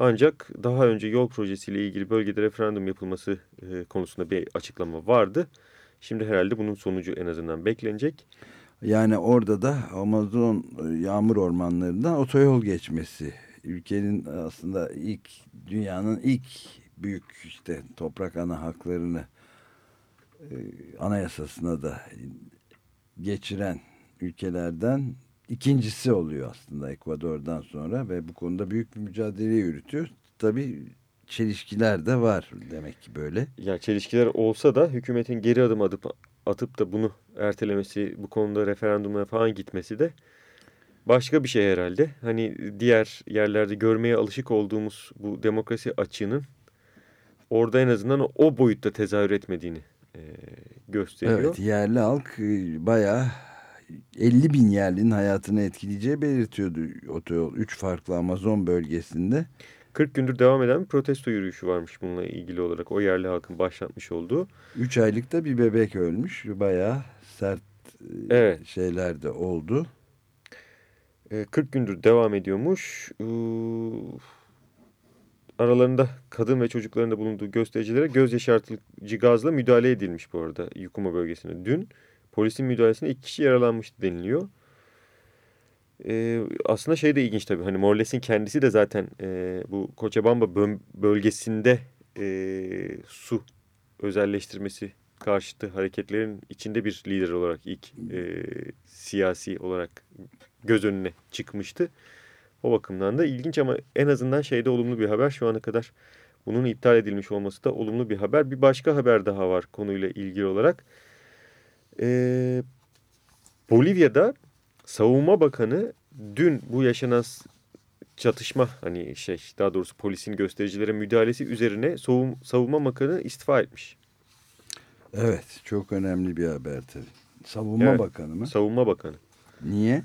Ancak daha önce yol projesiyle ilgili bölgede referandum yapılması e, konusunda bir açıklama vardı. Şimdi herhalde bunun sonucu en azından beklenecek. Yani orada da Amazon e, yağmur ormanlarından otoyol geçmesi. Ülkenin aslında ilk dünyanın ilk büyük işte toprak ana haklarını e, anayasasına da geçiren ülkelerden ikincisi oluyor aslında Ekvador'dan sonra ve bu konuda büyük bir mücadele yürütüyor. Tabii çelişkiler de var demek ki böyle. Yani çelişkiler olsa da hükümetin geri adım atıp, atıp da bunu ertelemesi, bu konuda referanduma falan gitmesi de başka bir şey herhalde. Hani diğer yerlerde görmeye alışık olduğumuz bu demokrasi açığının orada en azından o boyutta tezahür etmediğini e, gösteriyor. Evet yerli halk e, bayağı 50 bin yerlinin hayatını etkileyeceği belirtiyordu otoyol. Üç farklı Amazon bölgesinde. 40 gündür devam eden bir protesto yürüyüşü varmış bununla ilgili olarak. O yerli halkın başlatmış olduğu. 3 aylıkta bir bebek ölmüş. Bayağı sert e, Evet. şeyler de oldu. E, 40 gündür devam ediyormuş. Aralarında kadın ve çocukların da bulunduğu göstericilere göz yaşartıcı gazla müdahale edilmiş bu arada Yukuma bölgesine. Dün polisin müdahalesinde iki kişi yaralanmıştı deniliyor. Ee, aslında şey de ilginç tabii. Hani Morles'in kendisi de zaten e, bu Cochabamba bölgesinde e, su özelleştirmesi karşıtı hareketlerin içinde bir lider olarak ilk e, siyasi olarak göz önüne çıkmıştı. O bakımdan da ilginç ama en azından şeyde olumlu bir haber. Şu ana kadar bunun iptal edilmiş olması da olumlu bir haber. Bir başka haber daha var konuyla ilgili olarak. Ee, Bolivya'da Savunma Bakanı dün bu yaşanan çatışma hani şey daha doğrusu polisin göstericilere müdahalesi üzerine Savunma Bakanı istifa etmiş. Evet çok önemli bir haber tabii. Savunma evet, Bakanı mı? Savunma Bakanı. Niye?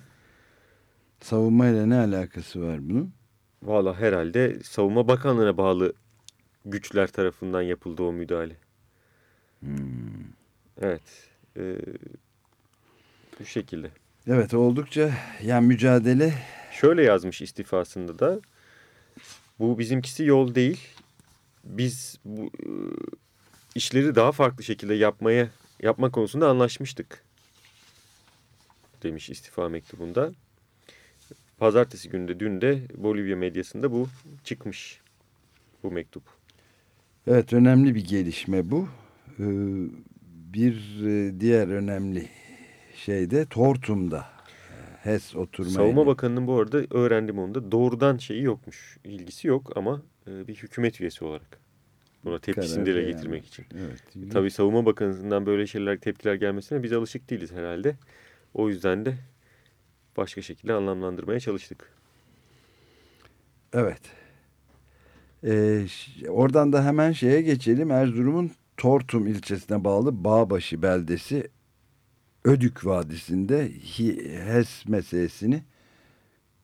Savunmayla ne alakası var bunun? Valla herhalde Savunma Bakanlığı'na bağlı güçler tarafından yapıldı o müdahale. Hmm. Evet. E, bu şekilde. Evet oldukça yani mücadele. Şöyle yazmış istifasında da. Bu bizimkisi yol değil. Biz bu e, işleri daha farklı şekilde yapmaya yapma konusunda anlaşmıştık. Demiş istifa mektubunda. Pazartesi günde dün de Bolivya medyasında bu çıkmış. Bu mektup. Evet önemli bir gelişme bu. Ee, bir e, diğer önemli şey de Tortum'da. HES oturmayı. Savunma Bakanı'nın bu arada öğrendim onu da doğrudan şeyi yokmuş. ilgisi yok ama e, bir hükümet üyesi olarak. Buna tepkisini dile getirmek için. Evet. Tabii Savunma Bakanı'ndan böyle şeyler tepkiler gelmesine biz alışık değiliz herhalde. O yüzden de başka şekilde anlamlandırmaya çalıştık. Evet. Ee, oradan da hemen şeye geçelim. Erzurum'un Tortum ilçesine bağlı Bağbaşı beldesi Ödük Vadisi'nde HES meselesini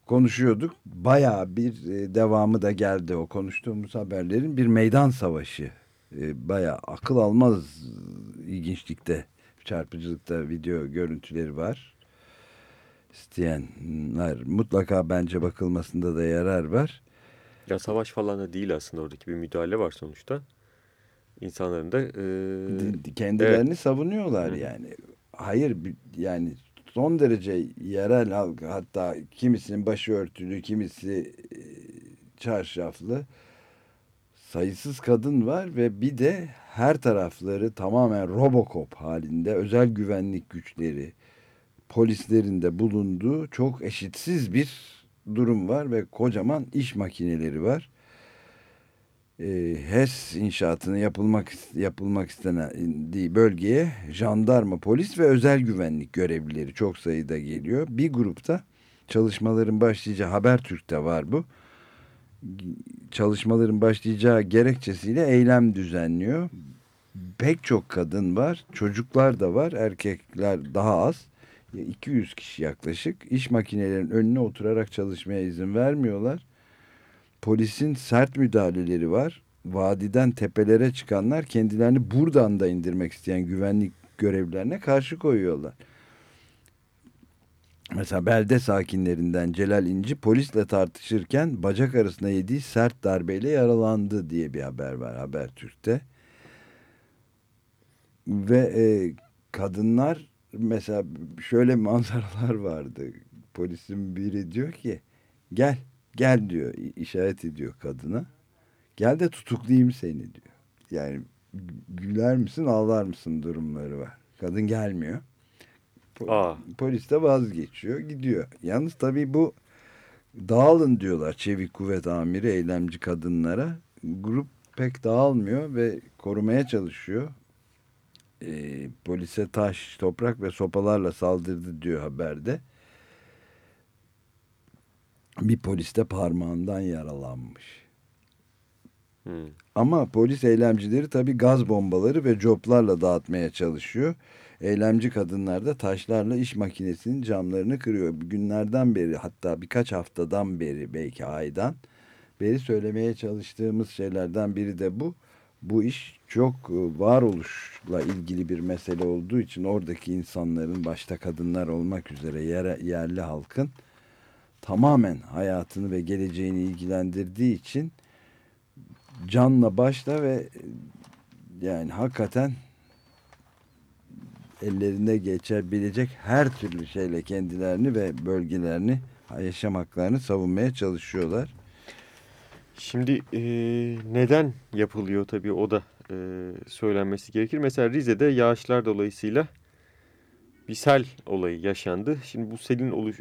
konuşuyorduk. Bayağı bir e, devamı da geldi o konuştuğumuz haberlerin. Bir meydan savaşı. E, bayağı akıl almaz ilginçlikte, çarpıcılıkta video görüntüleri var. İsteyenler mutlaka bence bakılmasında da yarar var. Ya savaş falan da değil aslında oradaki bir müdahale var sonuçta. İnsanların da... E, Kendilerini evet. savunuyorlar Hı. yani. Hayır yani son derece yerel halk hatta kimisinin başı örtülü kimisi e, çarşaflı sayısız kadın var ve bir de her tarafları tamamen robokop halinde özel güvenlik güçleri polislerin de bulunduğu çok eşitsiz bir durum var ve kocaman iş makineleri var. E, HES inşaatını yapılmak yapılmak istendiği bölgeye jandarma, polis ve özel güvenlik görevlileri çok sayıda geliyor. Bir grupta çalışmaların başlayacağı Habertürk'te var bu. Çalışmaların başlayacağı gerekçesiyle eylem düzenliyor. Pek çok kadın var, çocuklar da var, erkekler daha az. 200 kişi yaklaşık iş makinelerinin önüne oturarak çalışmaya izin vermiyorlar. Polisin sert müdahaleleri var. Vadiden tepelere çıkanlar kendilerini buradan da indirmek isteyen güvenlik görevlilerine karşı koyuyorlar. Mesela belde sakinlerinden Celal İnci polisle tartışırken bacak arasına yediği sert darbeyle yaralandı diye bir haber var Habertürk'te. Ve e, kadınlar mesela şöyle manzaralar vardı. Polisin biri diyor ki gel gel diyor işaret ediyor kadına. Gel de tutuklayayım seni diyor. Yani güler misin ağlar mısın durumları var. Kadın gelmiyor. Aa. Polis de vazgeçiyor gidiyor. Yalnız tabii bu dağılın diyorlar çevik kuvvet amiri eylemci kadınlara. Grup pek dağılmıyor ve korumaya çalışıyor e, polise taş, toprak ve sopalarla saldırdı diyor haberde. Bir polis de parmağından yaralanmış. Hmm. Ama polis eylemcileri tabii gaz bombaları ve coplarla dağıtmaya çalışıyor. Eylemci kadınlar da taşlarla iş makinesinin camlarını kırıyor. Günlerden beri hatta birkaç haftadan beri belki aydan beri söylemeye çalıştığımız şeylerden biri de bu bu iş çok e, varoluşla ilgili bir mesele olduğu için oradaki insanların başta kadınlar olmak üzere yer, yerli halkın tamamen hayatını ve geleceğini ilgilendirdiği için canla başla ve yani hakikaten ellerinde geçebilecek her türlü şeyle kendilerini ve bölgelerini yaşam haklarını savunmaya çalışıyorlar. Şimdi e, neden yapılıyor tabii o da e, söylenmesi gerekir. Mesela Rize'de yağışlar dolayısıyla bir sel olayı yaşandı. Şimdi bu selin oluş,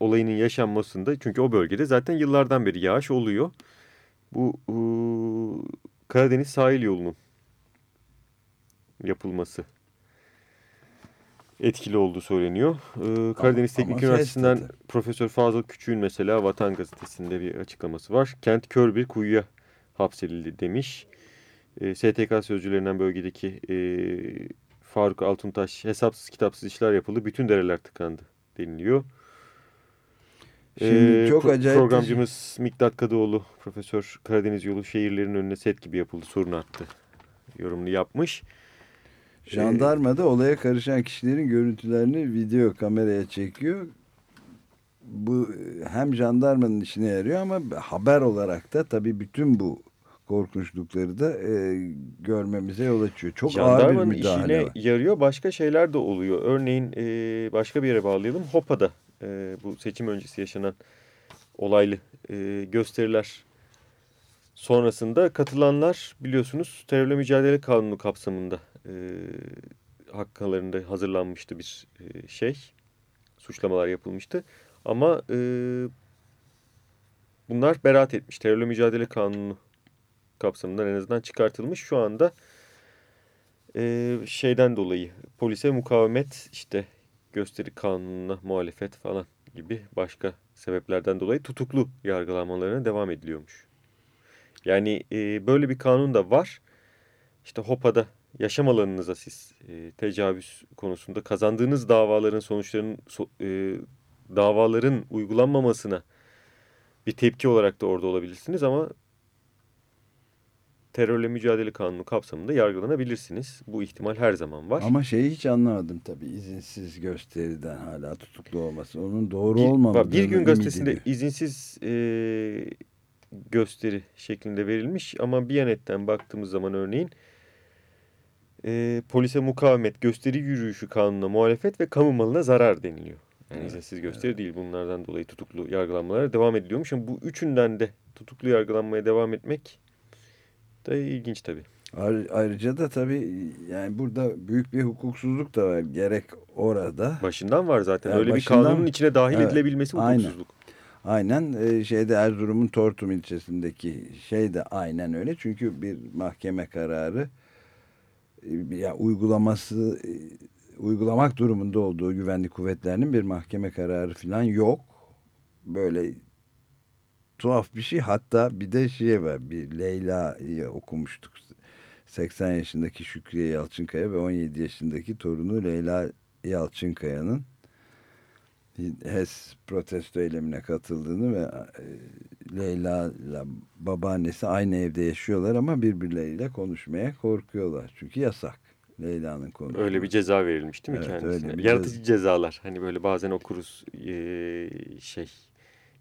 olayının yaşanmasında çünkü o bölgede zaten yıllardan beri yağış oluyor. Bu e, Karadeniz sahil yolunun yapılması etkili olduğu söyleniyor. Ee, Karadeniz ama Teknik Üniversitesi'nden ses Profesör Fazıl Küçük'ün mesela Vatan Gazetesi'nde bir açıklaması var. Kent kör bir kuyuya hapsedildi demiş. Ee, STK sözcülerinden bölgedeki e, Faruk Altuntaş hesapsız kitapsız işler yapıldı. Bütün dereler tıkandı deniliyor. Şimdi Ee, çok pro- acayip Programcımız Miktat Kadıoğlu Profesör Karadeniz yolu şehirlerin önüne set gibi yapıldı sorun attı. Yorumunu yapmış. Jandarma da olaya karışan kişilerin görüntülerini video kameraya çekiyor. Bu hem jandarmanın işine yarıyor ama haber olarak da tabii bütün bu korkunçlukları da e, görmemize yol açıyor. Çok ağır bir müdahale işine var. yarıyor. Başka şeyler de oluyor. Örneğin e, başka bir yere bağlayalım. Hopa'da e, bu seçim öncesi yaşanan olaylı e, gösteriler sonrasında katılanlar biliyorsunuz terörle mücadele kanunu kapsamında e, hakkalarında hazırlanmıştı bir e, şey. Suçlamalar yapılmıştı. Ama e, bunlar beraat etmiş. Terörle mücadele kanunu kapsamından en azından çıkartılmış. Şu anda e, şeyden dolayı polise mukavemet işte gösteri kanununa muhalefet falan gibi başka sebeplerden dolayı tutuklu yargılanmalarına devam ediliyormuş. Yani e, böyle bir kanun da var. İşte HOPA'da yaşam alanınıza siz e, tecavüz konusunda kazandığınız davaların sonuçlarının so, e, davaların uygulanmamasına bir tepki olarak da orada olabilirsiniz ama terörle mücadele kanunu kapsamında yargılanabilirsiniz. Bu ihtimal her zaman var. Ama şeyi hiç anlamadım tabii izinsiz gösteriden hala tutuklu olması. Onun doğru bir, olmamadığını bir gün gazetesinde ediyor. izinsiz e, gösteri şeklinde verilmiş ama Biyanet'ten baktığımız zaman örneğin e, polise mukavemet, gösteri yürüyüşü kanununa muhalefet ve kamu malına zarar deniliyor. Yani Evet, izinsiz gösteri değil bunlardan dolayı tutuklu yargılanmalara devam ediliyormuş ama bu üçünden de tutuklu yargılanmaya devam etmek da ilginç tabii. Ayrı- Ayrıca da tabii yani burada büyük bir hukuksuzluk da var. Gerek orada Başından var zaten. Yani Öyle bir başından- kanunun içine dahil Evet, edilebilmesi aynen. hukuksuzluk. Aynen e, şeyde Erzurum'un Tortum ilçesindeki şey de aynen öyle. Çünkü bir mahkeme kararı e, ya uygulaması e, uygulamak durumunda olduğu güvenlik kuvvetlerinin bir mahkeme kararı falan yok. Böyle tuhaf bir şey. Hatta bir de şey var. Bir Leyla'yı okumuştuk. 80 yaşındaki Şükriye Yalçınkaya ve 17 yaşındaki torunu Leyla Yalçınkaya'nın HES protesto eylemine katıldığını ve e, Leyla ile babaannesi aynı evde yaşıyorlar ama birbirleriyle konuşmaya korkuyorlar. Çünkü yasak Leyla'nın konuşması. Öyle bir ceza verilmiş değil mi Evet, kendisine? öyle bir Yaratıcı ceza. cezalar. Hani böyle bazen okuruz eee, şey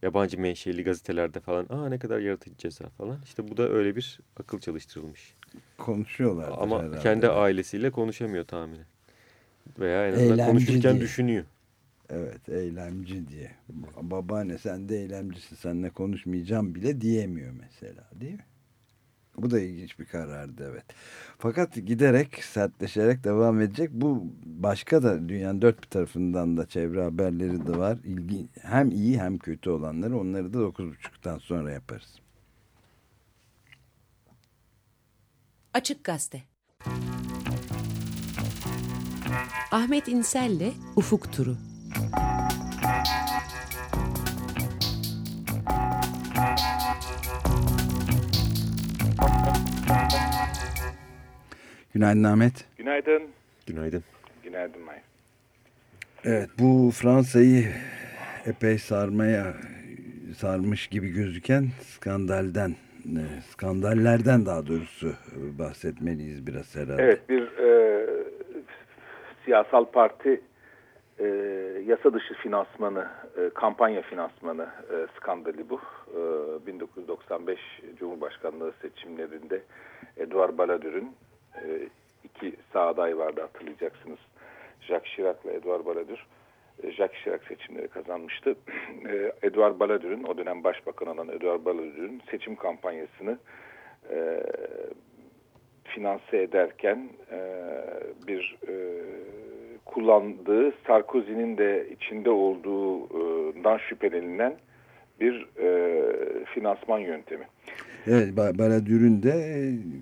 yabancı menşeli gazetelerde falan. Aa ne kadar yaratıcı ceza falan. İşte bu da öyle bir akıl çalıştırılmış. konuşuyorlar. Ama kendi ailesiyle konuşamıyor tahminen. Veya en azından Eylemci konuşurken diye. düşünüyor. Evet eylemci diye. Babaanne sen de eylemcisin seninle konuşmayacağım bile diyemiyor mesela değil mi? Bu da ilginç bir karardı evet. Fakat giderek sertleşerek devam edecek. Bu başka da dünyanın dört bir tarafından da çevre haberleri de var. İlgi, hem iyi hem kötü olanları onları da 9.30'dan sonra yaparız. Açık Gazete Ahmet İnsel'le Ufuk Turu Günaydın Ahmet. Günaydın. Günaydın. Günaydın May. Evet bu Fransa'yı epey sarmaya sarmış gibi gözüken skandalden e, skandallerden daha doğrusu bahsetmeliyiz biraz herhalde. Evet bir e, siyasal parti e, yasa dışı finansmanı, e, kampanya finansmanı e, skandali bu. E, 1995 Cumhurbaşkanlığı seçimlerinde Edouard Balladure'ün e, iki sağ aday vardı hatırlayacaksınız. Jacques Chirac ile Edouard Balladur. E, Jacques Chirac seçimleri kazanmıştı. E, Edouard Balladur'un, o dönem başbakan olan Edouard Balladur'un seçim kampanyasını e, finanse ederken e, bir e, kullandığı Sarkozy'nin de içinde olduğundan şüphelenilen bir e, finansman yöntemi. Evet, Baladür'ün de e,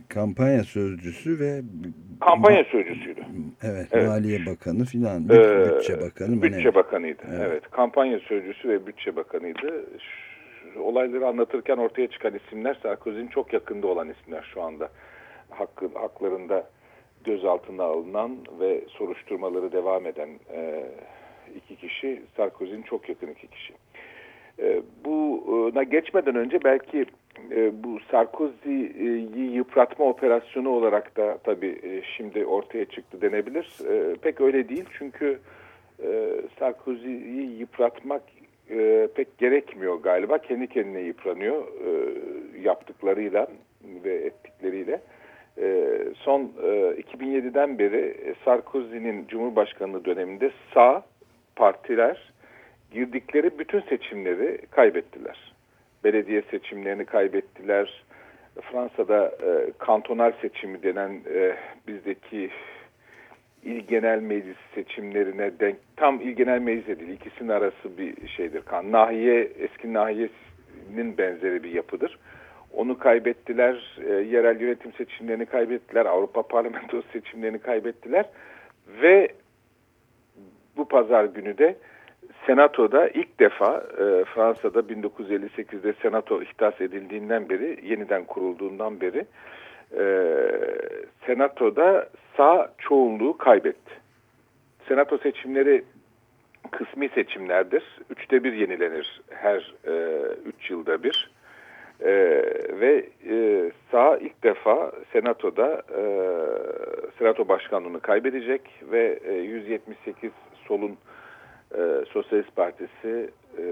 kampanya sözcüsü ve kampanya sözcüsüydü. Evet, evet. Maliye Bakanı filan, ee, Bütçe Bakanı. Bütçe ne? Bakanıydı. Evet. evet, kampanya sözcüsü ve Bütçe Bakanıydı. Şu, olayları anlatırken ortaya çıkan isimler Sarkozy'nin çok yakında olan isimler şu anda. Hakkı, haklarında gözaltına alınan ve soruşturmaları devam eden e, iki kişi Sarkozy'nin çok yakın iki kişi. E, buna geçmeden önce belki bu Sarkozy'yi yıpratma operasyonu olarak da tabii e, şimdi ortaya çıktı denebilir. E, pek öyle değil çünkü e, Sarkozy'yi yıpratmak e, pek gerekmiyor galiba. Kendi kendine yıpranıyor e, yaptıklarıyla ve ettikleriyle. E, son e, 2007'den beri Sarkozy'nin Cumhurbaşkanlığı döneminde sağ partiler girdikleri bütün seçimleri kaybettiler. Belediye seçimlerini kaybettiler. Fransa'da e, kantonal seçimi denen e, bizdeki il genel meclis seçimlerine denk tam il genel meclis değil ikisinin arası bir şeydir. Kan nahiye eski nahiyenin benzeri bir yapıdır. Onu kaybettiler. E, yerel yönetim seçimlerini kaybettiler. Avrupa Parlamentosu seçimlerini kaybettiler ve bu pazar günü de Senato'da ilk defa e, Fransa'da 1958'de Senato ihdas edildiğinden beri, yeniden kurulduğundan beri e, Senato'da sağ çoğunluğu kaybetti. Senato seçimleri kısmi seçimlerdir. Üçte bir yenilenir her e, üç yılda bir. E, ve e, sağ ilk defa Senato'da e, Senato başkanlığını kaybedecek ve e, 178 solun e, Sosyalist Partisi, e,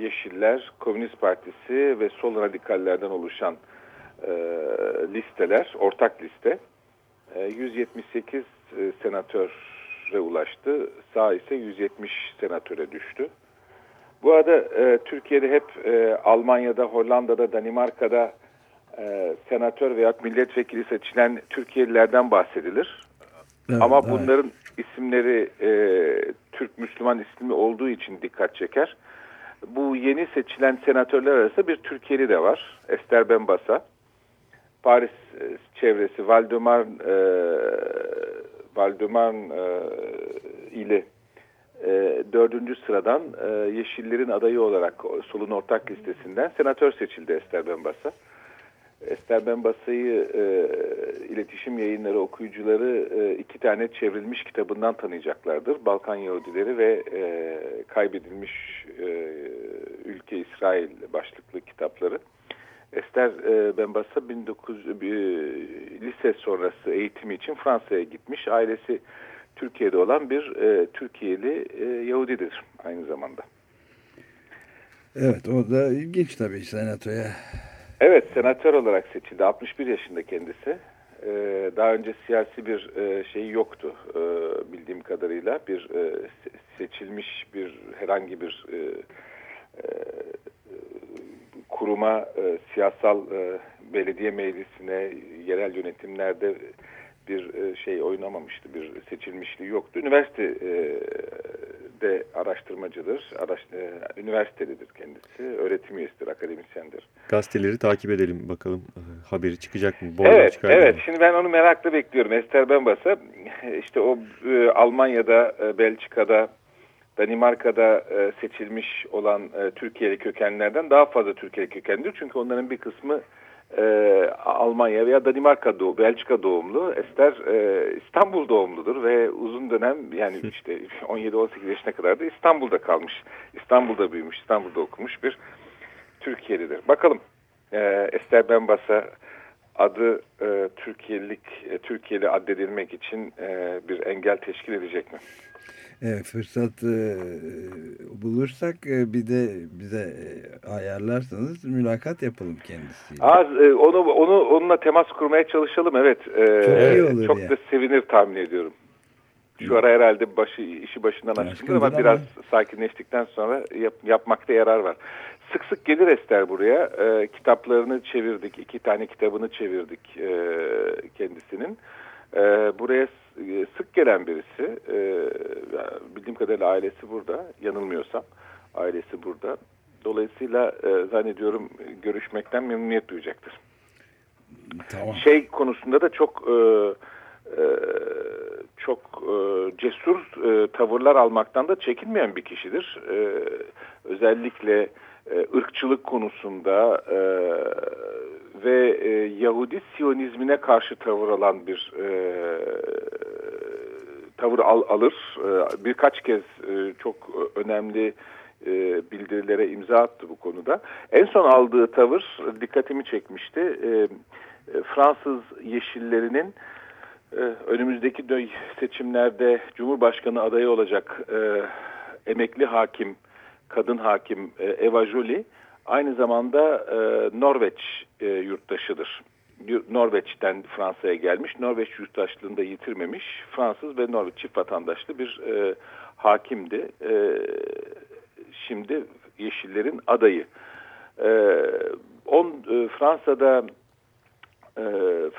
Yeşiller, Komünist Partisi ve sol radikallerden oluşan e, listeler, ortak liste. E, 178 e, senatöre ulaştı. Sağ ise 170 senatöre düştü. Bu arada e, Türkiye'de hep e, Almanya'da, Hollanda'da, Danimarka'da e, senatör veya milletvekili seçilen Türkiye'lilerden bahsedilir. Evet, Ama bunların isimleri e, Türk Müslüman ismi olduğu için dikkat çeker. Bu yeni seçilen senatörler arasında bir Türkiye'li de var. Ester Benbasa. Paris e, çevresi Valdemar e, Valdemar e, ile e, dördüncü sıradan e, Yeşillerin adayı olarak solun ortak listesinden senatör seçildi Ester Benbasa. Ester Benbasa'yı e, iletişim yayınları okuyucuları e, iki tane çevrilmiş kitabından tanıyacaklardır. Balkan Yahudileri ve e, Kaybedilmiş e, Ülke İsrail başlıklı kitapları. Ester e, Benbasa 19 e, lise sonrası eğitimi için Fransa'ya gitmiş. Ailesi Türkiye'de olan bir e, Türkiye'li e, Yahudidir aynı zamanda. Evet o da ilginç tabii senatoya Evet senatör olarak seçildi. 61 yaşında kendisi. Ee, daha önce siyasi bir e, şey yoktu e, bildiğim kadarıyla. Bir e, seçilmiş bir herhangi bir e, e, kuruma, e, siyasal e, belediye meclisine, yerel yönetimlerde bir e, şey oynamamıştı, bir seçilmişliği yoktu. Üniversite e, de araştırmacıdır, araş, e, üniversitelidir kendisi, öğretim üyesidir, akademisyendir. Gazeteleri takip edelim bakalım, haberi çıkacak mı? Bu evet, evet. Şimdi ben onu merakla bekliyorum. Ester Benbasa, işte o e, Almanya'da, e, Belçika'da, Danimarka'da e, seçilmiş olan e, Türkiye'li kökenlerden daha fazla Türkiye'li kökenlidir. Çünkü onların bir kısmı e, Almanya veya Danimarka doğumlu, Belçika doğumlu. Ester e, İstanbul doğumludur ve uzun dönem yani işte 17-18 yaşına kadar da İstanbul'da kalmış. İstanbul'da büyümüş, İstanbul'da okumuş bir Türkiye'lidir. Bakalım e, Ester Benbasa adı e, Türkiyelik, e, Türkiye'li addedilmek için e, bir engel teşkil edecek mi? Evet, fırsat e, bulursak e, bir de bize e, ayarlarsanız mülakat yapalım kendisiyle. Az, e, onu onu onunla temas kurmaya çalışalım evet. E, Çok iyi olur Çok da sevinir tahmin ediyorum. Şu ara herhalde başı işi başından aşkındır ama ama- biraz sakinleştikten sonra yap, yapmakta yarar var. Sık sık gelir Ester buraya. E, kitaplarını çevirdik. iki tane kitabını çevirdik e, kendisinin. E, buraya e, sık gelen birisi. E, bildiğim kadarıyla ailesi burada. Yanılmıyorsam ailesi burada. Dolayısıyla e, zannediyorum görüşmekten memnuniyet duyacaktır. Tamam. Şey konusunda da çok e, e, çok e, cesur e, tavırlar almaktan da çekinmeyen bir kişidir. E, özellikle e, ırkçılık konusunda e, ve e, Yahudi Siyonizmine karşı tavır alan bir e, tavır al, alır. E, birkaç kez e, çok önemli e, bildirilere imza attı bu konuda. En son aldığı tavır dikkatimi çekmişti. E, e, Fransız yeşillerinin e, önümüzdeki seçimlerde Cumhurbaşkanı adayı olacak e, emekli hakim, kadın hakim e, Eva Joly aynı zamanda e, Norveç e, yurttaşıdır. Yu- Norveç'ten Fransa'ya gelmiş. Norveç yurttaşlığını da yitirmemiş. Fransız ve Norveç çift vatandaşlı bir e, hakimdi. E, şimdi Yeşillerin adayı. E, on, e, Fransa'da e,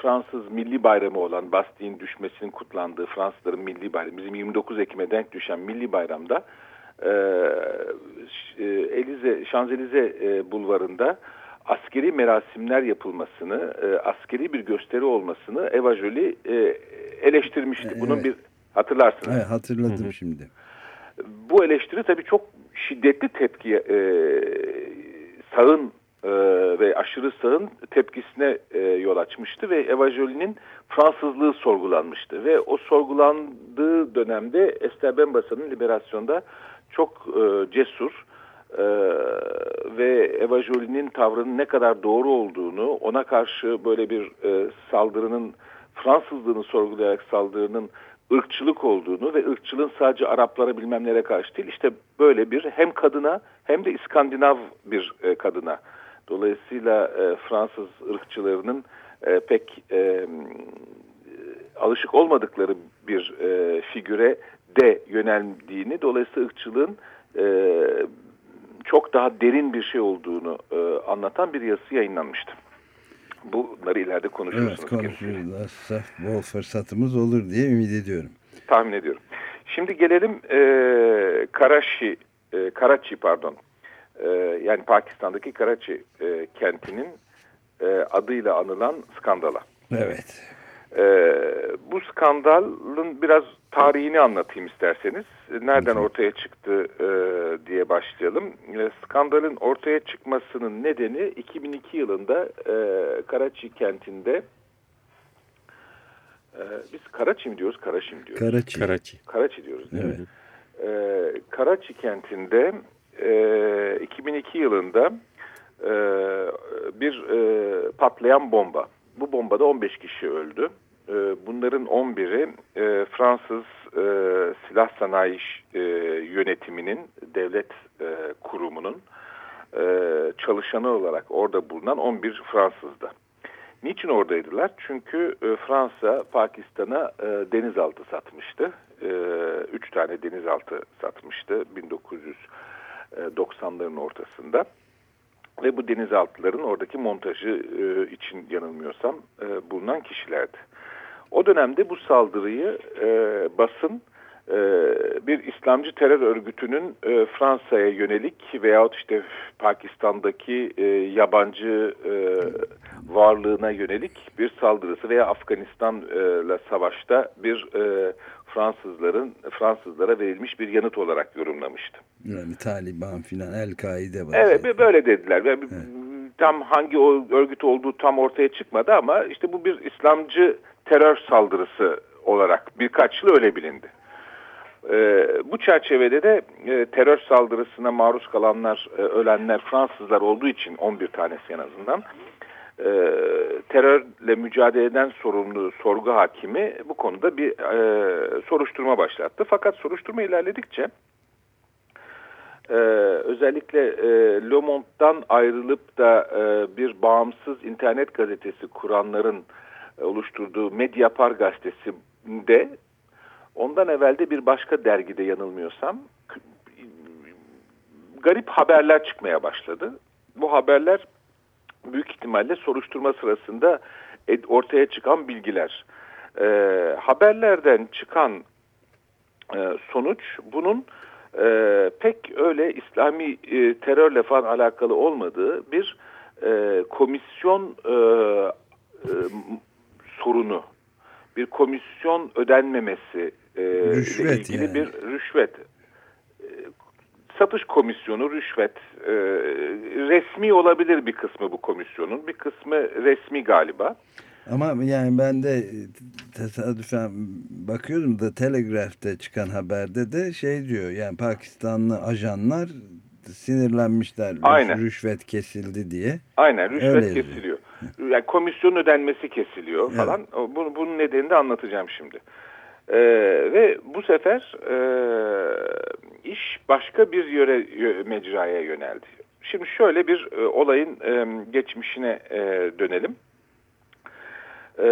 Fransız milli bayramı olan Basti'nin düşmesinin kutlandığı Fransızların milli bayramı, bizim 29 Ekim'e denk düşen milli bayramda e, e, Elize, Şanzelize e, bulvarında askeri merasimler yapılmasını, e, askeri bir gösteri olmasını Eva Joly e, eleştirmişti. Bunun Evet. bir hatırlarsınız. Evet, hatırladım şimdi. Bu eleştiri tabii çok şiddetli tepkiye e, sağın e, ve aşırı sağın tepkisine e, yol açmıştı ve Eva Joly'nin Fransızlığı sorgulanmıştı ve o sorgulandığı dönemde Esther Benbassa'nın liberasyonda çok e, cesur e, ve Eva Joly'nin tavrının ne kadar doğru olduğunu ona karşı böyle bir e, saldırının Fransızlığını sorgulayarak saldırının ırkçılık olduğunu ve ırkçılığın sadece Araplara bilmem nelere karşı değil işte böyle bir hem kadına hem de İskandinav bir e, kadına. Dolayısıyla e, Fransız ırkçılarının e, pek e, alışık olmadıkları bir e, figüre de yöneldiğini dolayısıyla ırkçılığın e, çok daha derin bir şey olduğunu e, anlatan bir yazısı yayınlanmıştı. Bunları ileride konuşursunuz. Evet. Nasılsa bol fırsatımız olur diye ümit ediyorum. tahmin ediyorum. Şimdi gelelim e, Karachi, e, Karachi pardon, e, yani Pakistan'daki Karachi e, kentinin e, adıyla anılan skandala. Evet. E, bu skandalın biraz tarihini anlatayım isterseniz. Nereden ortaya çıktı e, diye başlayalım. E, skandalın ortaya çıkmasının nedeni 2002 yılında e, Karachi kentinde e, biz Karachi mi diyoruz, Karachi mi diyoruz? Karachi. Karachi. Karachi diyoruz değil mi? Evet. Ee, Karachi kentinde e, 2002 yılında e, bir e, patlayan bomba. Bu bombada 15 kişi öldü. E, bunların 11'i e, Fransız e, silah sanayi e, yönetiminin, devlet e, kurumunun çalışanı olarak orada bulunan 11 Fransız'da. Niçin oradaydılar? Çünkü Fransa Pakistan'a denizaltı satmıştı. E, üç tane denizaltı satmıştı 1990'ların ortasında. Ve bu denizaltıların oradaki montajı e, için yanılmıyorsam e, bulunan kişilerdi. O dönemde bu saldırıyı e, basın e, bir İslamcı terör örgütünün e, Fransa'ya yönelik veyahut işte Pakistan'daki e, yabancı e, varlığına yönelik bir saldırısı veya Afganistan'la savaşta bir e, Fransızların Fransızlara verilmiş bir yanıt olarak yorumlamıştı. Yani Taliban filan El-Kaide var. Evet böyle dediler. Ve Tam hangi örgüt olduğu tam ortaya çıkmadı ama işte bu bir İslamcı terör saldırısı olarak birkaç yıl öyle bilindi. Ee, bu çerçevede de e, terör saldırısına maruz kalanlar, e, ölenler Fransızlar olduğu için 11 tanesi en azından e, terörle mücadeleden sorumlu sorgu hakimi bu konuda bir e, soruşturma başlattı. Fakat soruşturma ilerledikçe e, özellikle e, Le Monde'dan ayrılıp da e, bir bağımsız internet gazetesi kuranların e, oluşturduğu Mediapar gazetesinde ondan evvelde bir başka dergide yanılmıyorsam garip haberler çıkmaya başladı. Bu haberler büyük ihtimalle soruşturma sırasında ortaya çıkan bilgiler. E, haberlerden çıkan e, sonuç bunun e, pek öyle İslami e, terörle falan alakalı olmadığı bir e, komisyon e, e, sorunu, bir komisyon ödenmemesi e, ile ilgili yani. bir rüşvet satış komisyonu, rüşvet, e, resmi olabilir bir kısmı bu komisyonun, bir kısmı resmi galiba. Ama yani ben de tesadüfen bakıyordum da Telegraph'te çıkan haberde de şey diyor yani Pakistanlı ajanlar sinirlenmişler Aynen. rüşvet kesildi diye. Aynen rüşvet Öyle kesiliyor. Yani komisyon ödenmesi kesiliyor falan. Evet. Bunu, bunun nedenini de anlatacağım şimdi. Ee, ve bu sefer e, iş başka bir yöre mecraya yöneldi. Şimdi şöyle bir e, olayın e, geçmişine e, dönelim. E,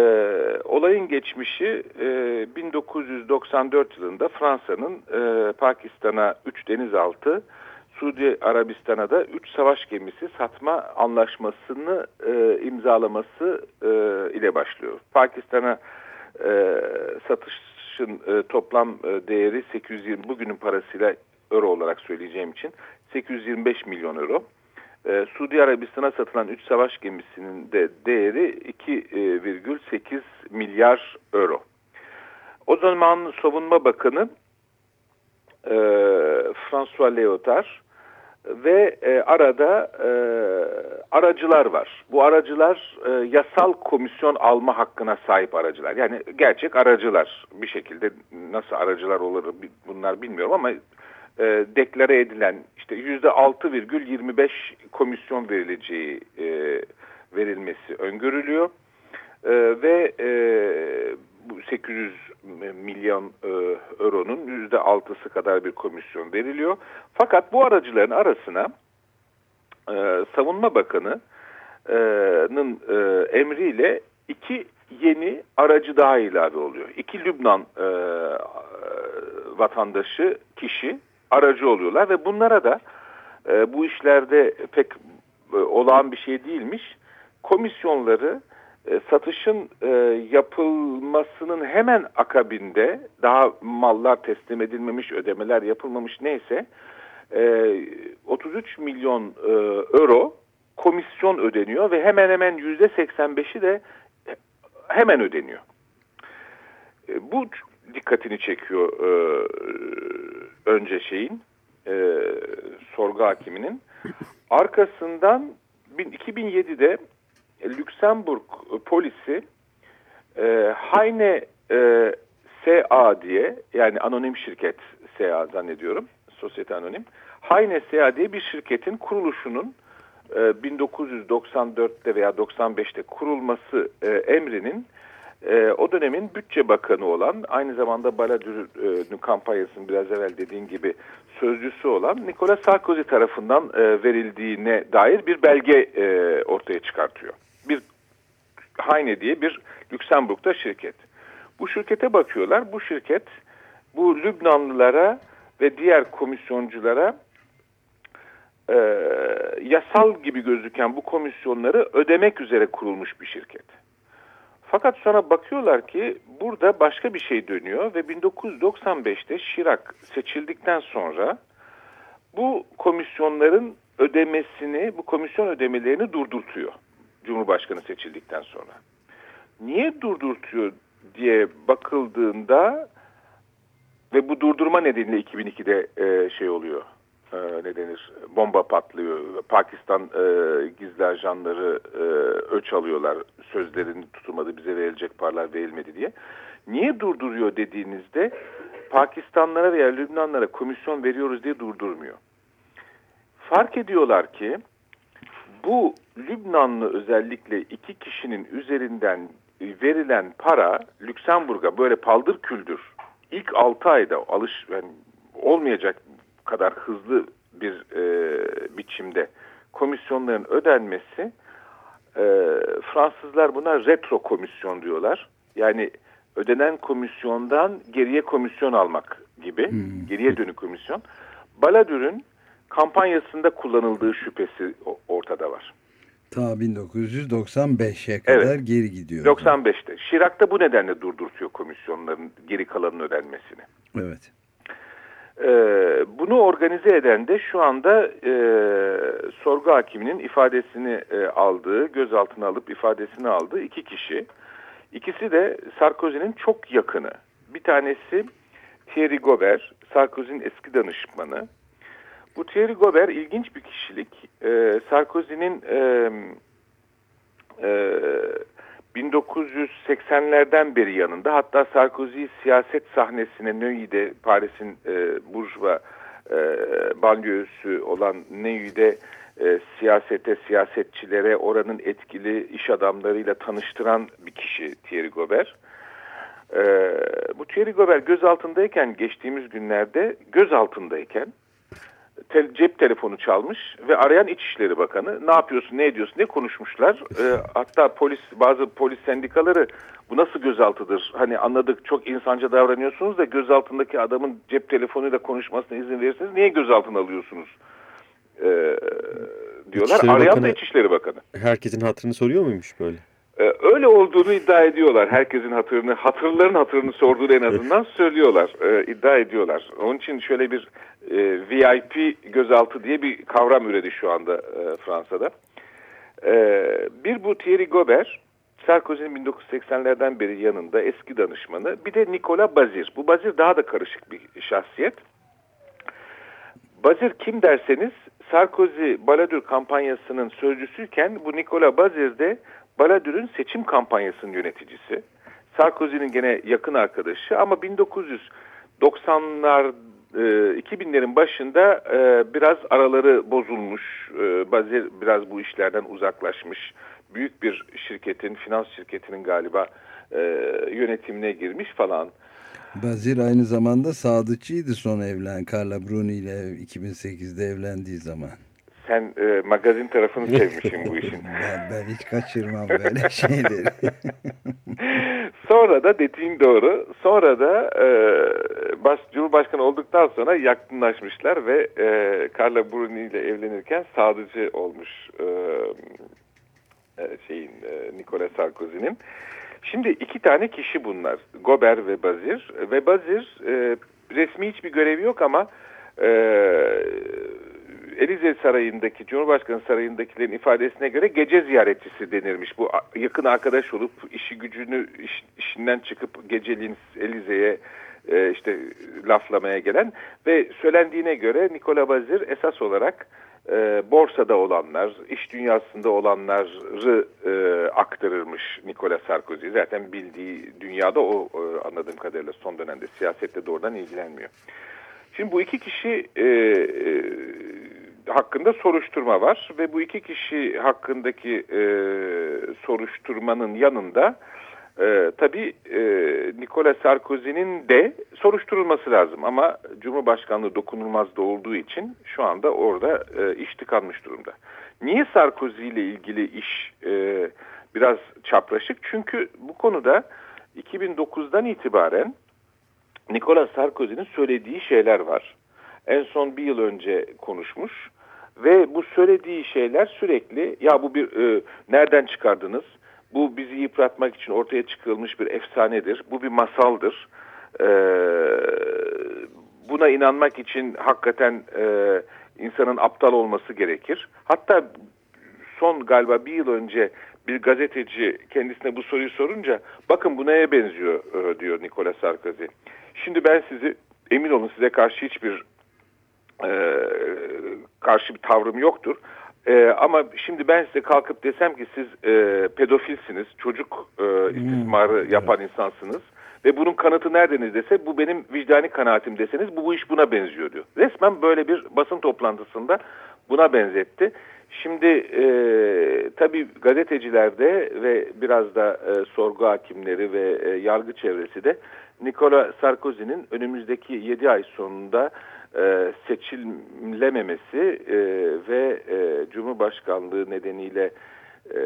olayın geçmişi e, 1994 yılında Fransa'nın e, Pakistan'a 3 denizaltı, Suudi Arabistan'a da 3 savaş gemisi satma anlaşmasını e, imzalaması e, ile başlıyor. Pakistan'a e, satış satışın e, toplam e, değeri 820 bugünün parasıyla euro olarak söyleyeceğim için 825 milyon euro. E, Suudi Arabistan'a satılan 3 savaş gemisinin de değeri 2,8 milyar euro. O zaman Savunma Bakanı e, François Leotard ve e, arada e, aracılar var. Bu aracılar e, yasal komisyon alma hakkına sahip aracılar. Yani gerçek aracılar bir şekilde nasıl aracılar olur bunlar bilmiyorum ama e, deklare edilen işte yüzde 6,25 komisyon verileceği e, verilmesi öngörülüyor. E, ve e, 800 milyon e, euronun yüzde altısı kadar bir komisyon veriliyor. Fakat bu aracıların arasına e, Savunma Bakanı'nın e, emriyle iki yeni aracı daha ilave oluyor. İki Lübnan e, vatandaşı kişi aracı oluyorlar ve bunlara da e, bu işlerde pek e, olağan bir şey değilmiş. Komisyonları e, satışın e, yapılmasının hemen akabinde daha mallar teslim edilmemiş, ödemeler yapılmamış neyse e, 33 milyon e, euro komisyon ödeniyor ve hemen hemen yüzde 85'i de hemen ödeniyor. E, bu dikkatini çekiyor e, önce şeyin e, sorgu hakiminin. Arkasından 2007'de Lüksemburg polisi e, Hayne e, SA diye yani anonim şirket SA zannediyorum. Sosyete anonim. Hayne SA diye bir şirketin kuruluşunun e, 1994'te veya 95'te kurulması e, emrinin e, o dönemin bütçe bakanı olan aynı zamanda Baladür'ün kampanyasının biraz evvel dediğin gibi sözcüsü olan Nicolas Sarkozy tarafından e, verildiğine dair bir belge e, ortaya çıkartıyor Hayne diye bir Lüksemburg'da şirket. Bu şirkete bakıyorlar. Bu şirket bu Lübnanlılara ve diğer komisyonculara e, yasal gibi gözüken bu komisyonları ödemek üzere kurulmuş bir şirket. Fakat sonra bakıyorlar ki burada başka bir şey dönüyor ve 1995'te Şirak seçildikten sonra bu komisyonların ödemesini, bu komisyon ödemelerini durdurtuyor. Cumhurbaşkanı seçildikten sonra. Niye durdurtuyor diye bakıldığında ve bu durdurma nedeniyle 2002'de e, şey oluyor e, ne denir bomba patlıyor. Pakistan e, gizli ajanları e, öç alıyorlar sözlerini tutulmadı bize verilecek paralar verilmedi diye. Niye durduruyor dediğinizde Pakistanlara veya Lübnanlara komisyon veriyoruz diye durdurmuyor. Fark ediyorlar ki bu Lübnanlı özellikle iki kişinin üzerinden verilen para Lüksemburg'a böyle paldır küldür ilk 6 ayda alış yani olmayacak kadar hızlı bir e, biçimde komisyonların ödenmesi e, Fransızlar buna retro komisyon diyorlar. Yani ödenen komisyondan geriye komisyon almak gibi hmm. geriye dönük komisyon. Baladür'ün kampanyasında kullanıldığı şüphesi ortada var. Ta 1995'e kadar evet, geri gidiyor. 95'te. Şirak da bu nedenle durdurtuyor komisyonların geri kalanın ödenmesini. Evet. Ee, bunu organize eden de şu anda e, sorgu hakiminin ifadesini e, aldığı, gözaltına alıp ifadesini aldığı iki kişi. İkisi de Sarkozy'nin çok yakını. Bir tanesi Thierry Gobert, Sarkozy'nin eski danışmanı. Bu Thierry Gobert ilginç bir kişilik. Ee, Sarkozy'nin e, e, 1980'lerden beri yanında hatta Sarkozy siyaset sahnesine Neuilly'de Paris'in e, Burjuva e, banliyösü olan Neuilly'de e, siyasete, siyasetçilere, oranın etkili iş adamlarıyla tanıştıran bir kişi Thierry Gobert. E, bu Thierry Gobert gözaltındayken geçtiğimiz günlerde gözaltındayken te cep telefonu çalmış ve arayan İçişleri Bakanı ne yapıyorsun ne ediyorsun diye konuşmuşlar. E, hatta polis bazı polis sendikaları bu nasıl gözaltıdır? Hani anladık çok insanca davranıyorsunuz da gözaltındaki adamın cep telefonuyla konuşmasına izin verirseniz niye gözaltına alıyorsunuz? E, diyorlar. İçişleri arayan Bakanı, da İçişleri Bakanı. Herkesin hatırını soruyor muymuş böyle? Ee, öyle olduğunu iddia ediyorlar. Herkesin hatırını, hatırların hatırını sorduğunu en azından söylüyorlar, e, iddia ediyorlar. Onun için şöyle bir e, VIP gözaltı diye bir kavram üredi şu anda e, Fransa'da. E, bir bu Thierry Gobert, Sarkozy'nin 1980'lerden beri yanında eski danışmanı. Bir de Nicolas Bazir. Bu Bazir daha da karışık bir şahsiyet. Bazir kim derseniz Sarkozy Balladur kampanyasının sözcüsüyken bu Nicolas Bazir de Baladür'ün seçim kampanyasının yöneticisi. Sarkozy'nin gene yakın arkadaşı ama 1990'lar 2000'lerin e, başında e, biraz araları bozulmuş. E, biraz bu işlerden uzaklaşmış. Büyük bir şirketin, finans şirketinin galiba yönetimine girmiş falan. Bazir aynı zamanda sadıççıydı son evlen. Carla Bruni ile 2008'de evlendiği zaman. Sen e, magazin tarafını sevmişsin bu işin. ben, ben hiç kaçırmam böyle şeyleri. sonra da dediğin doğru. Sonra da e, baş, Cumhurbaşkanı olduktan sonra yakınlaşmışlar ve e, Carla Bruni ile evlenirken sadıcı olmuş e, e, şeyin e, Nicolas Sarkozy'nin. Şimdi iki tane kişi bunlar. Gober ve Bazir. Ve Bazir e, resmi hiçbir görevi yok ama e, Elize Sarayı'ndaki, Cumhurbaşkanı Sarayı'ndakilerin ifadesine göre gece ziyaretçisi denirmiş. Bu yakın arkadaş olup işi gücünü iş, işinden çıkıp geceliğin Elize'ye e, işte laflamaya gelen ve söylendiğine göre Nikola Bazir esas olarak e, borsada olanlar, iş dünyasında olanları e, aktarırmış Nikola Sarkozy. Zaten bildiği dünyada o e, anladığım kadarıyla son dönemde siyasette doğrudan ilgilenmiyor. Şimdi bu iki kişi e, e, hakkında soruşturma var ve bu iki kişi hakkındaki e, soruşturmanın yanında e, tabii e, Nicolas Sarkozy'nin de soruşturulması lazım ama Cumhurbaşkanlığı dokunulmaz da olduğu için şu anda orada e, iş tıkanmış durumda. Niye Sarkozy ile ilgili iş e, biraz çapraşık? Çünkü bu konuda 2009'dan itibaren Nicolas Sarkozy'nin söylediği şeyler var. En son bir yıl önce konuşmuş ve bu söylediği şeyler sürekli ya bu bir e, nereden çıkardınız? Bu bizi yıpratmak için ortaya çıkılmış bir efsanedir. Bu bir masaldır. E, buna inanmak için hakikaten e, insanın aptal olması gerekir. Hatta son galiba bir yıl önce bir gazeteci kendisine bu soruyu sorunca bakın bu neye benziyor e, diyor Nicolas Sarkozy. Şimdi ben sizi emin olun size karşı hiçbir e, karşı bir tavrım yoktur. E, ama şimdi ben size kalkıp desem ki siz e, pedofilsiniz, çocuk e, istismarı hmm. yapan insansınız ve bunun kanıtı neredeniz dese bu benim vicdani kanaatim deseniz bu, bu iş buna benziyor diyor. Resmen böyle bir basın toplantısında buna benzetti. Şimdi e, tabii gazetecilerde ve biraz da e, sorgu hakimleri ve e, yargı çevresi de Nicolas Sarkozy'nin önümüzdeki 7 ay sonunda e, e, ve e, Cumhurbaşkanlığı nedeniyle e,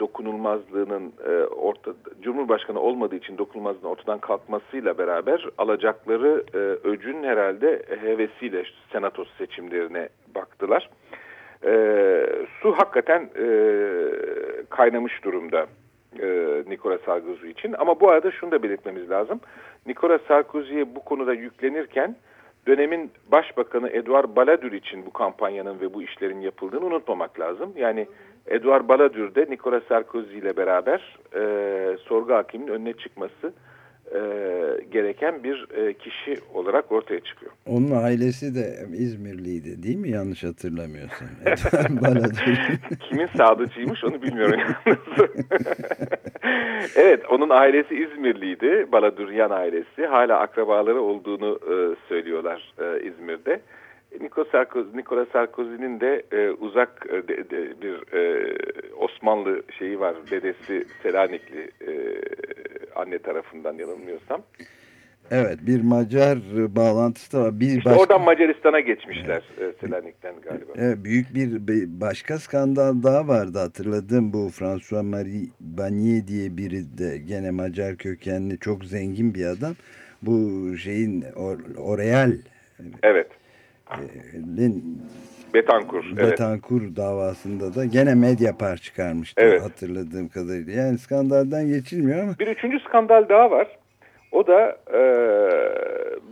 dokunulmazlığının orta, Cumhurbaşkanı olmadığı için dokunulmazlığın ortadan kalkmasıyla beraber alacakları öcün herhalde hevesiyle senato seçimlerine baktılar. Su hakikaten kaynamış durumda e, Nicolas Sarkozy için ama bu arada şunu da belirtmemiz lazım. Nicolas Sarkozy'ye bu konuda yüklenirken dönemin başbakanı Edouard Balladur için bu kampanyanın ve bu işlerin yapıldığını unutmamak lazım. Yani Edouard Balladur de Nicolas Sarkozy ile beraber e, sorgu hakiminin önüne çıkması e, gereken bir e, kişi olarak ortaya çıkıyor. Onun ailesi de İzmirliydi değil mi yanlış Balladur. Kimin sadıcıymış onu bilmiyorum. evet onun ailesi İzmirliydi. Baladuryan ailesi. Hala akrabaları olduğunu e, söylüyorlar e, İzmir'de. Nicolas Sarkozy, Nicolas Sarkozy'nin de e, uzak e, de, de, bir e, Osmanlı şeyi var. Dedesi Selanikli e, anne tarafından yanılmıyorsam. Evet bir Macar bağlantısı da var. Bir işte başka... oradan Macaristan'a geçmişler evet. Selanik'ten galiba. Evet, büyük bir başka skandal daha vardı hatırladım. Bu François Marie Bagnier diye biri de gene Macar kökenli çok zengin bir adam. Bu şeyin Oreal Evet. Lin, Betankur. Betankur evet. davasında da gene Mediapar çıkarmıştı evet. hatırladığım kadarıyla. Yani skandaldan geçilmiyor ama. Bir üçüncü skandal daha var. O da e,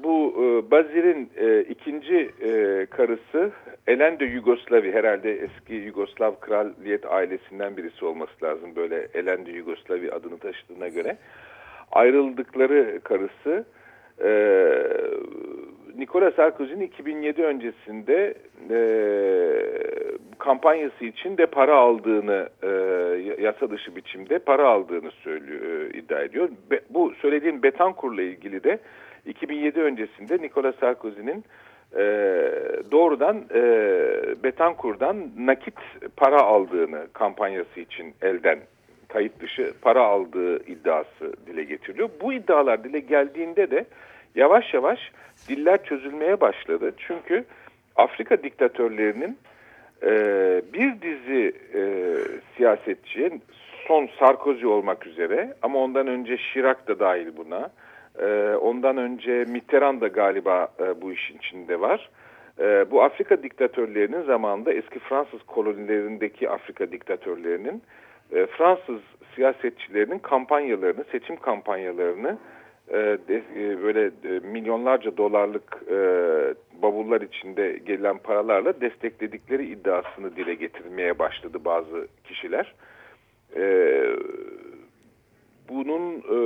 bu e, Bazir'in e, ikinci e, karısı Elen de Yugoslavi herhalde eski Yugoslav kraliyet ailesinden birisi olması lazım böyle Elen de Yugoslavi adını taşıdığına göre ayrıldıkları karısı e, Nicolas Sarkozy'nin 2007 öncesinde e, kampanyası için de para aldığını e, yasa dışı biçimde para aldığını söylüyor, e, iddia ediyor. Be, bu söylediğim Betancourt'la ilgili de 2007 öncesinde Nicolas Sarkozy'nin e, doğrudan e, Betancourt'dan nakit para aldığını kampanyası için elden kayıt dışı para aldığı iddiası dile getiriliyor. Bu iddialar dile geldiğinde de yavaş yavaş diller çözülmeye başladı. Çünkü Afrika diktatörlerinin e, bir dizi e, siyasetçi, son Sarkozy olmak üzere ama ondan önce Chirac da dahil buna, e, ondan önce Mitterrand da galiba e, bu işin içinde var. E, bu Afrika diktatörlerinin zamanında eski Fransız kolonilerindeki Afrika diktatörlerinin e, Fransız siyasetçilerinin kampanyalarını, seçim kampanyalarını böyle e, milyonlarca dolarlık e, bavullar içinde gelen paralarla destekledikleri iddiasını dile getirmeye başladı bazı kişiler. E, bunun e,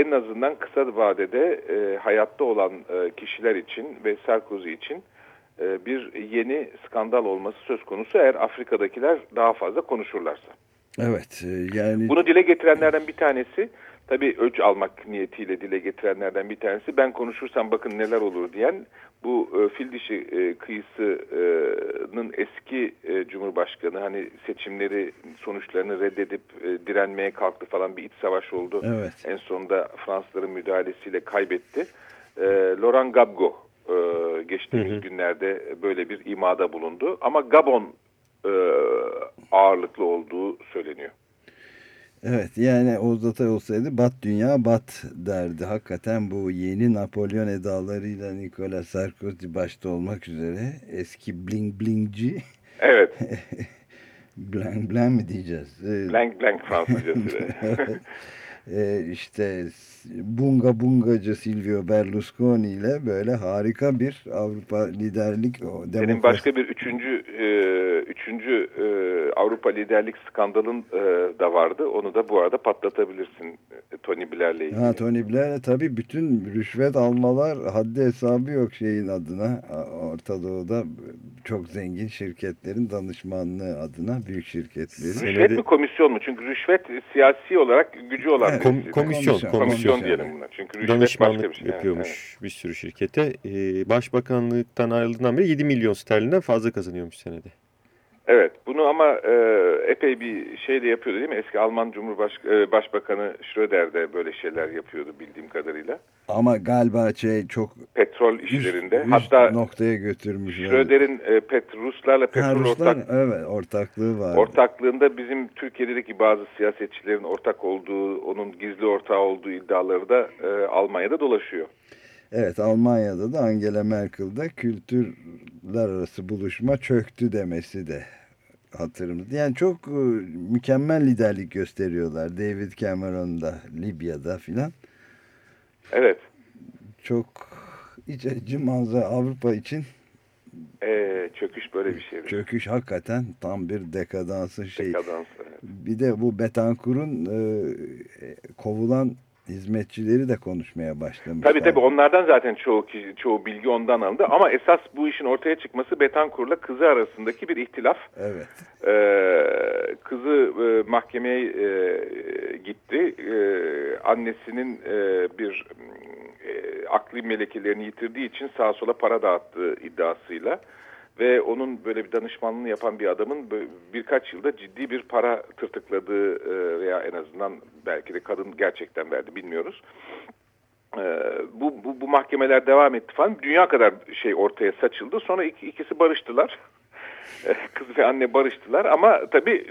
en azından kısa vadede e, hayatta olan e, kişiler için ve Sarkozy için e, bir yeni skandal olması söz konusu eğer Afrika'dakiler daha fazla konuşurlarsa. Evet e, yani... Bunu dile getirenlerden bir tanesi tabii öç almak niyetiyle dile getirenlerden bir tanesi ben konuşursam bakın neler olur diyen bu e, fil dişi e, kıyısının eski e, cumhurbaşkanı hani seçimleri sonuçlarını reddedip e, direnmeye kalktı falan bir iç savaş oldu. Evet. En sonunda Fransızların müdahalesiyle kaybetti. E, Laurent Gbagbo e, geçtiğimiz hı hı. günlerde böyle bir imada bulundu ama Gabon e, ağırlıklı olduğu söyleniyor. Evet yani Oğuz olsaydı bat dünya bat derdi. Hakikaten bu yeni Napolyon edalarıyla Nicolas Sarkozy başta olmak üzere eski bling blingci. Evet. blank blank mi diyeceğiz? Blank blank Fransızcası. e, işte bunga bungacı Silvio Berlusconi ile böyle harika bir Avrupa liderlik. O, Senin başka bir üçüncü e, üçüncü e, Avrupa liderlik skandalın e, da vardı. Onu da bu arada patlatabilirsin Tony Blair'le ilgili. Ha, Tony Blair'le tabii bütün rüşvet almalar haddi hesabı yok şeyin adına. Orta Doğu'da çok zengin şirketlerin danışmanlığı adına büyük şirketlerin. Rüşvet mi komisyon mu? Çünkü rüşvet siyasi olarak gücü olan evet, kom komisyon, komisyon, komisyon diyelim buna. Çünkü rüşvet Danışmanlık bir şey. yapıyormuş evet. bir sürü şirkete. Ee, başbakanlıktan ayrıldığından beri 7 milyon sterlinden fazla kazanıyormuş senede. Evet, bunu ama e, epey bir şey de yapıyordu değil mi? Eski Alman Cumhurbaşkanı e, Schröder de böyle şeyler yapıyordu bildiğim kadarıyla. Ama galiba şey çok petrol işlerinde. Üst, Hatta noktaya götürmüş. Schröder'in e, pet, Ruslarla petrol ha, Ruslar, ortak, evet, ortaklığı var. Ortaklığında bizim Türkiye'deki bazı siyasetçilerin ortak olduğu, onun gizli ortağı olduğu iddiaları da e, Almanya'da dolaşıyor. Evet Almanya'da da Angela Merkel'da kültürler arası buluşma çöktü demesi de hatırımızda. Yani çok e, mükemmel liderlik gösteriyorlar. David Cameron'da Libya'da filan. Evet. Çok iç acı manzara Avrupa için ee, çöküş böyle bir şey. Çöküş hakikaten tam bir dekadansı şey. Dekadans, evet. Bir de bu Betancourt'un e, kovulan hizmetçileri de konuşmaya başlamış. Tabii tabii onlardan zaten çoğu çoğu bilgi ondan alındı ama esas bu işin ortaya çıkması Betancourt'la kızı arasındaki bir ihtilaf. Evet. Ee, kızı e, mahkemeye e, gitti. E, annesinin e, bir e, akli melekelerini yitirdiği için sağa sola para dağıttığı iddiasıyla ve onun böyle bir danışmanlığını yapan bir adamın birkaç yılda ciddi bir para tırtıkladığı e, veya en azından belki de kadın gerçekten verdi bilmiyoruz. E, bu, bu, bu mahkemeler devam etti falan. Dünya kadar şey ortaya saçıldı. Sonra ikisi barıştılar. E, kız ve anne barıştılar ama tabii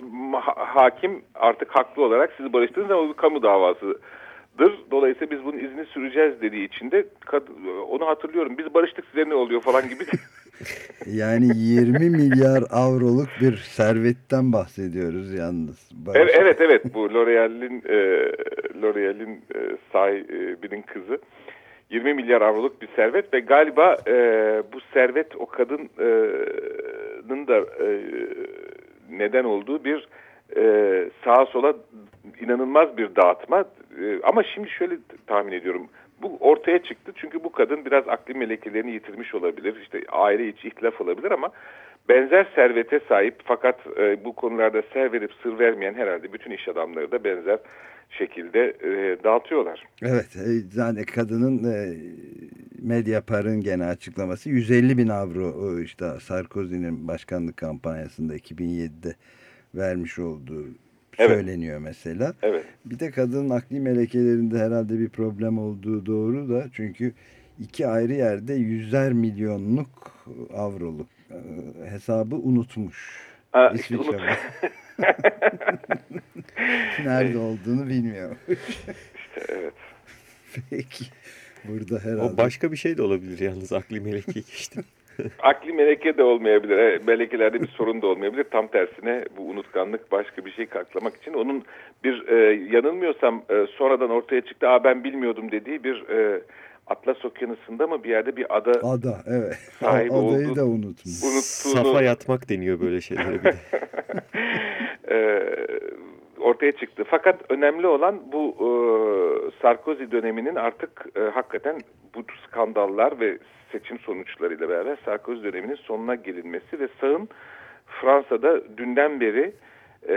hakim artık haklı olarak siz barıştınız ama bu kamu davası dır. Dolayısıyla biz bunun izini süreceğiz dediği için de onu hatırlıyorum. Biz barıştık size ne oluyor falan gibi. yani 20 milyar avroluk bir servetten bahsediyoruz yalnız. Evet evet, evet bu L'Oreal'in e, L'Oreal'in e, sahibinin kızı. 20 milyar avroluk bir servet ve galiba e, bu servet o kadının da e, neden olduğu bir e, sağa sola inanılmaz bir dağıtma. E, ama şimdi şöyle tahmin ediyorum. Bu ortaya çıktı çünkü bu kadın biraz akli melekelerini yitirmiş olabilir. İşte aile içi ihtilaf olabilir ama benzer servete sahip fakat e, bu konularda ser verip sır vermeyen herhalde bütün iş adamları da benzer şekilde e, dağıtıyorlar. Evet yani kadının e, Mediapar'ın gene açıklaması 150 bin avro işte Sarkozy'nin başkanlık kampanyasında 2007'de vermiş olduğu evet. söyleniyor mesela. Evet. Bir de kadının akli melekelerinde herhalde bir problem olduğu doğru da çünkü iki ayrı yerde yüzer milyonluk avroluk e, hesabı unutmuş. Ha, işte unut Nerede olduğunu bilmiyor. işte evet. Peki. Burada herhalde. O başka bir şey de olabilir yalnız akli meleki işte. Akli meleke de olmayabilir. Melekelerde bir sorun da olmayabilir. Tam tersine bu unutkanlık başka bir şey kaklamak için. Onun bir e, yanılmıyorsam e, sonradan ortaya çıktı. Aa ben bilmiyordum dediği bir e, Atlas Okyanusu'nda mı bir yerde bir ada Ada evet. Sahibi Adayı oldu, da unutmuş. Unuttuğunu... Safa yatmak deniyor böyle şeylere bir de. e, ortaya çıktı. Fakat önemli olan bu e, Sarkozy döneminin artık e, hakikaten bu skandallar ve seçim sonuçlarıyla beraber Sarkozy döneminin sonuna gelinmesi ve sağın Fransa'da dünden beri e,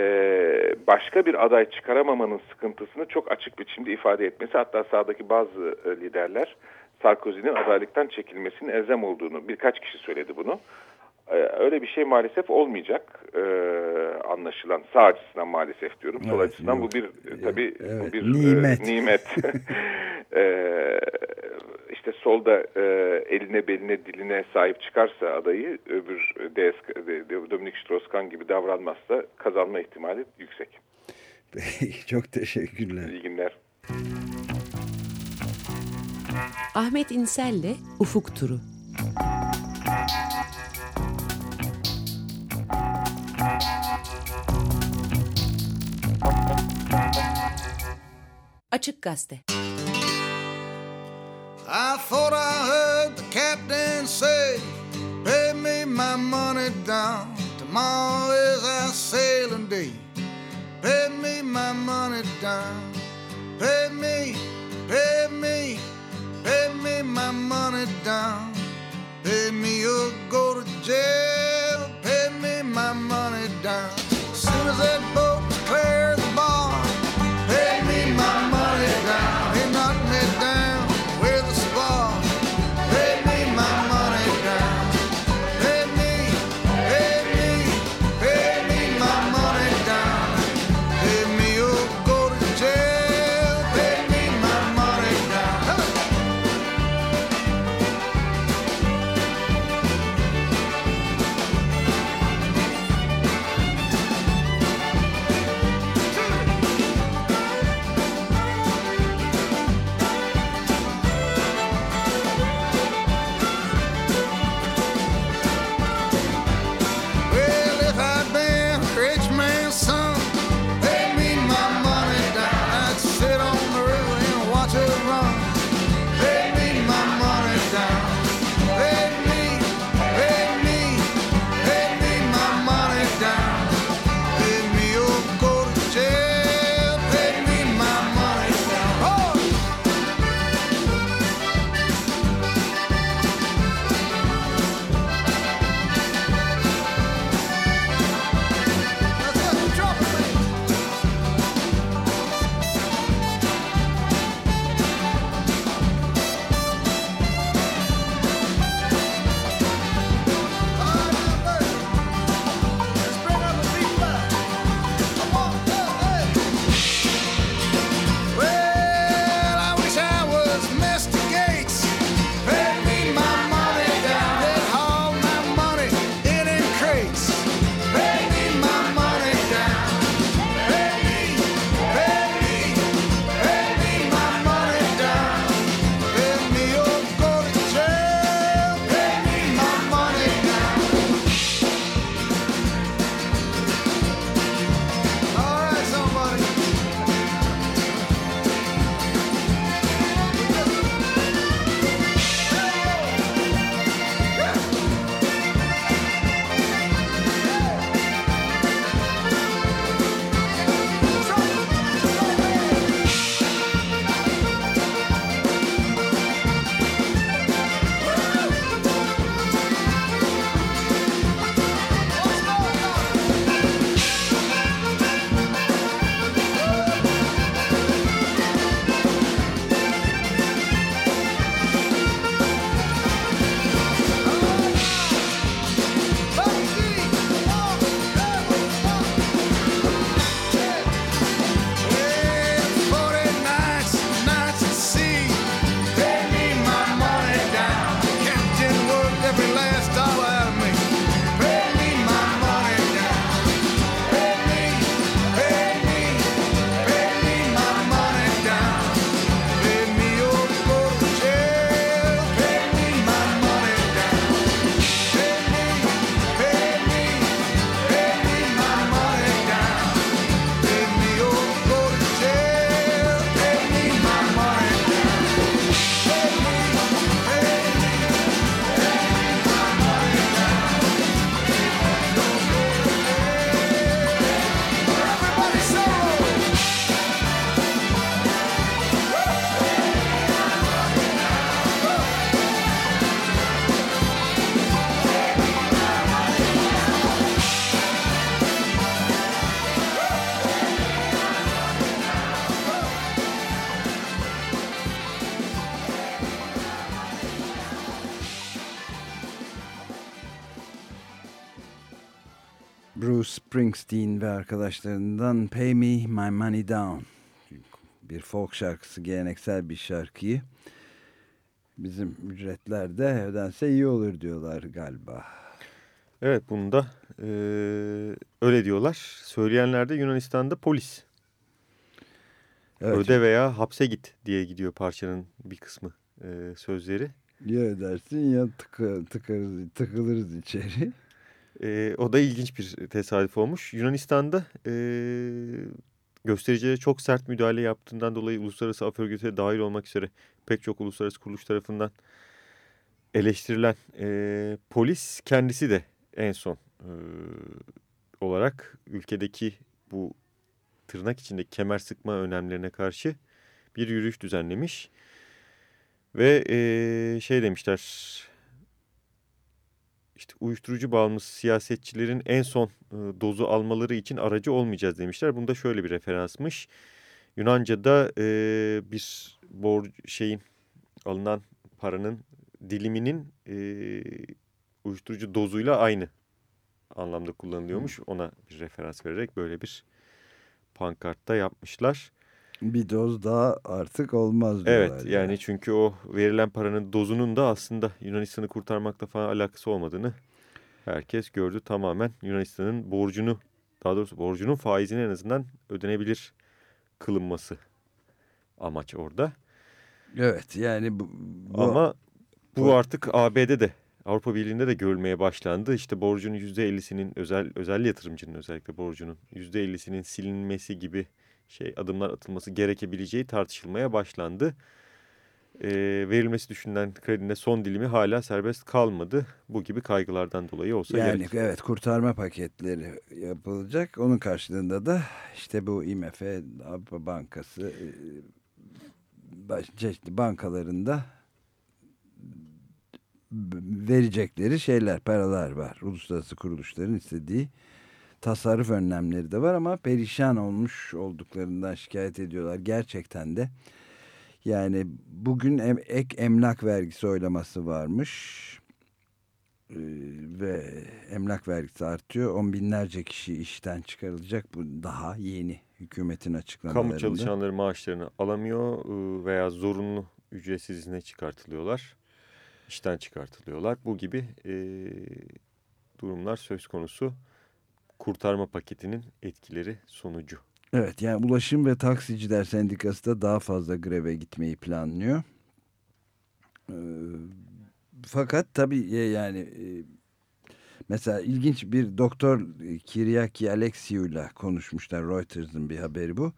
başka bir aday çıkaramamanın sıkıntısını çok açık biçimde ifade etmesi. Hatta sağdaki bazı e, liderler Sarkozy'nin adaylıktan çekilmesinin elzem olduğunu birkaç kişi söyledi bunu. E, öyle bir şey maalesef olmayacak e, anlaşılan sağ açısından maalesef diyorum. Sol evet, açısından yok. bu bir e, tabii evet, bu bir nimet. E, nimet. e, işte solda e, eline beline diline sahip çıkarsa adayı öbür DSK, Dominik Strauss-Kahn gibi davranmazsa kazanma ihtimali yüksek. Çok teşekkürler. İyi günler. Ahmet İnsel'le Ufuk Turu. Açık Gazete thought I heard the captain say, Pay me my money down. Tomorrow is our sailing day. Pay me my money down. Pay me, pay me, pay me my money down. Pay me or go to jail. Pay me my money down. As soon as that Springsteen ve arkadaşlarından Pay Me My Money Down. Bir folk şarkısı, geleneksel bir şarkıyı bizim ücretlerde ödense iyi olur diyorlar galiba. Evet bunu da e, öyle diyorlar. Söyleyenler de Yunanistan'da polis. Evet. Öde veya hapse git diye gidiyor parçanın bir kısmı e, sözleri. Ya ödersin ya tıkı, tıkarız, tıkılırız içeri. E, o da ilginç bir tesadüf olmuş. Yunanistan'da e, göstericilere çok sert müdahale yaptığından dolayı Uluslararası Af Örgütü'ne dahil olmak üzere pek çok uluslararası kuruluş tarafından eleştirilen e, polis kendisi de en son e, olarak ülkedeki bu tırnak içinde kemer sıkma önemlerine karşı bir yürüyüş düzenlemiş. Ve e, şey demişler işte uyuşturucu bağımlısı siyasetçilerin en son e, dozu almaları için aracı olmayacağız demişler. Bunda şöyle bir referansmış. Yunanca'da e, bir bor şeyin alınan paranın diliminin e, uyuşturucu dozuyla aynı anlamda kullanılıyormuş. Ona bir referans vererek böyle bir pankartta yapmışlar. Bir doz daha artık olmaz diyorlar. Evet yani. yani çünkü o verilen paranın dozunun da aslında Yunanistan'ı kurtarmakla falan alakası olmadığını herkes gördü. Tamamen Yunanistan'ın borcunu daha doğrusu borcunun faizini en azından ödenebilir kılınması amaç orada. Evet yani bu, bu... Ama bu artık AB'de de Avrupa Birliği'nde de görülmeye başlandı. İşte borcunun %50'sinin özel özel yatırımcının özellikle borcunun %50'sinin silinmesi gibi şey adımlar atılması gerekebileceği tartışılmaya başlandı. E, verilmesi düşünülen kredinin son dilimi hala serbest kalmadı. Bu gibi kaygılardan dolayı olsa yani, gerek. Evet kurtarma paketleri yapılacak. Onun karşılığında da işte bu IMF, Bankası, çeşitli bankalarında verecekleri şeyler, paralar var. Uluslararası kuruluşların istediği tasarruf önlemleri de var ama perişan olmuş olduklarından şikayet ediyorlar. Gerçekten de yani bugün em, ek emlak vergisi oylaması varmış ee, ve emlak vergisi artıyor. On binlerce kişi işten çıkarılacak. Bu daha yeni hükümetin açıklamalarında. Kamu çalışanları maaşlarını alamıyor ıı, veya zorunlu ücretsiz izne çıkartılıyorlar. İşten çıkartılıyorlar. Bu gibi e, durumlar söz konusu kurtarma paketinin etkileri sonucu. Evet yani Ulaşım ve Taksiciler Sendikası da daha fazla greve gitmeyi planlıyor. Ee, fakat tabii e, yani e, mesela ilginç bir doktor Kiryaki Alexiou ile konuşmuşlar. Reuters'ın bir haberi bu.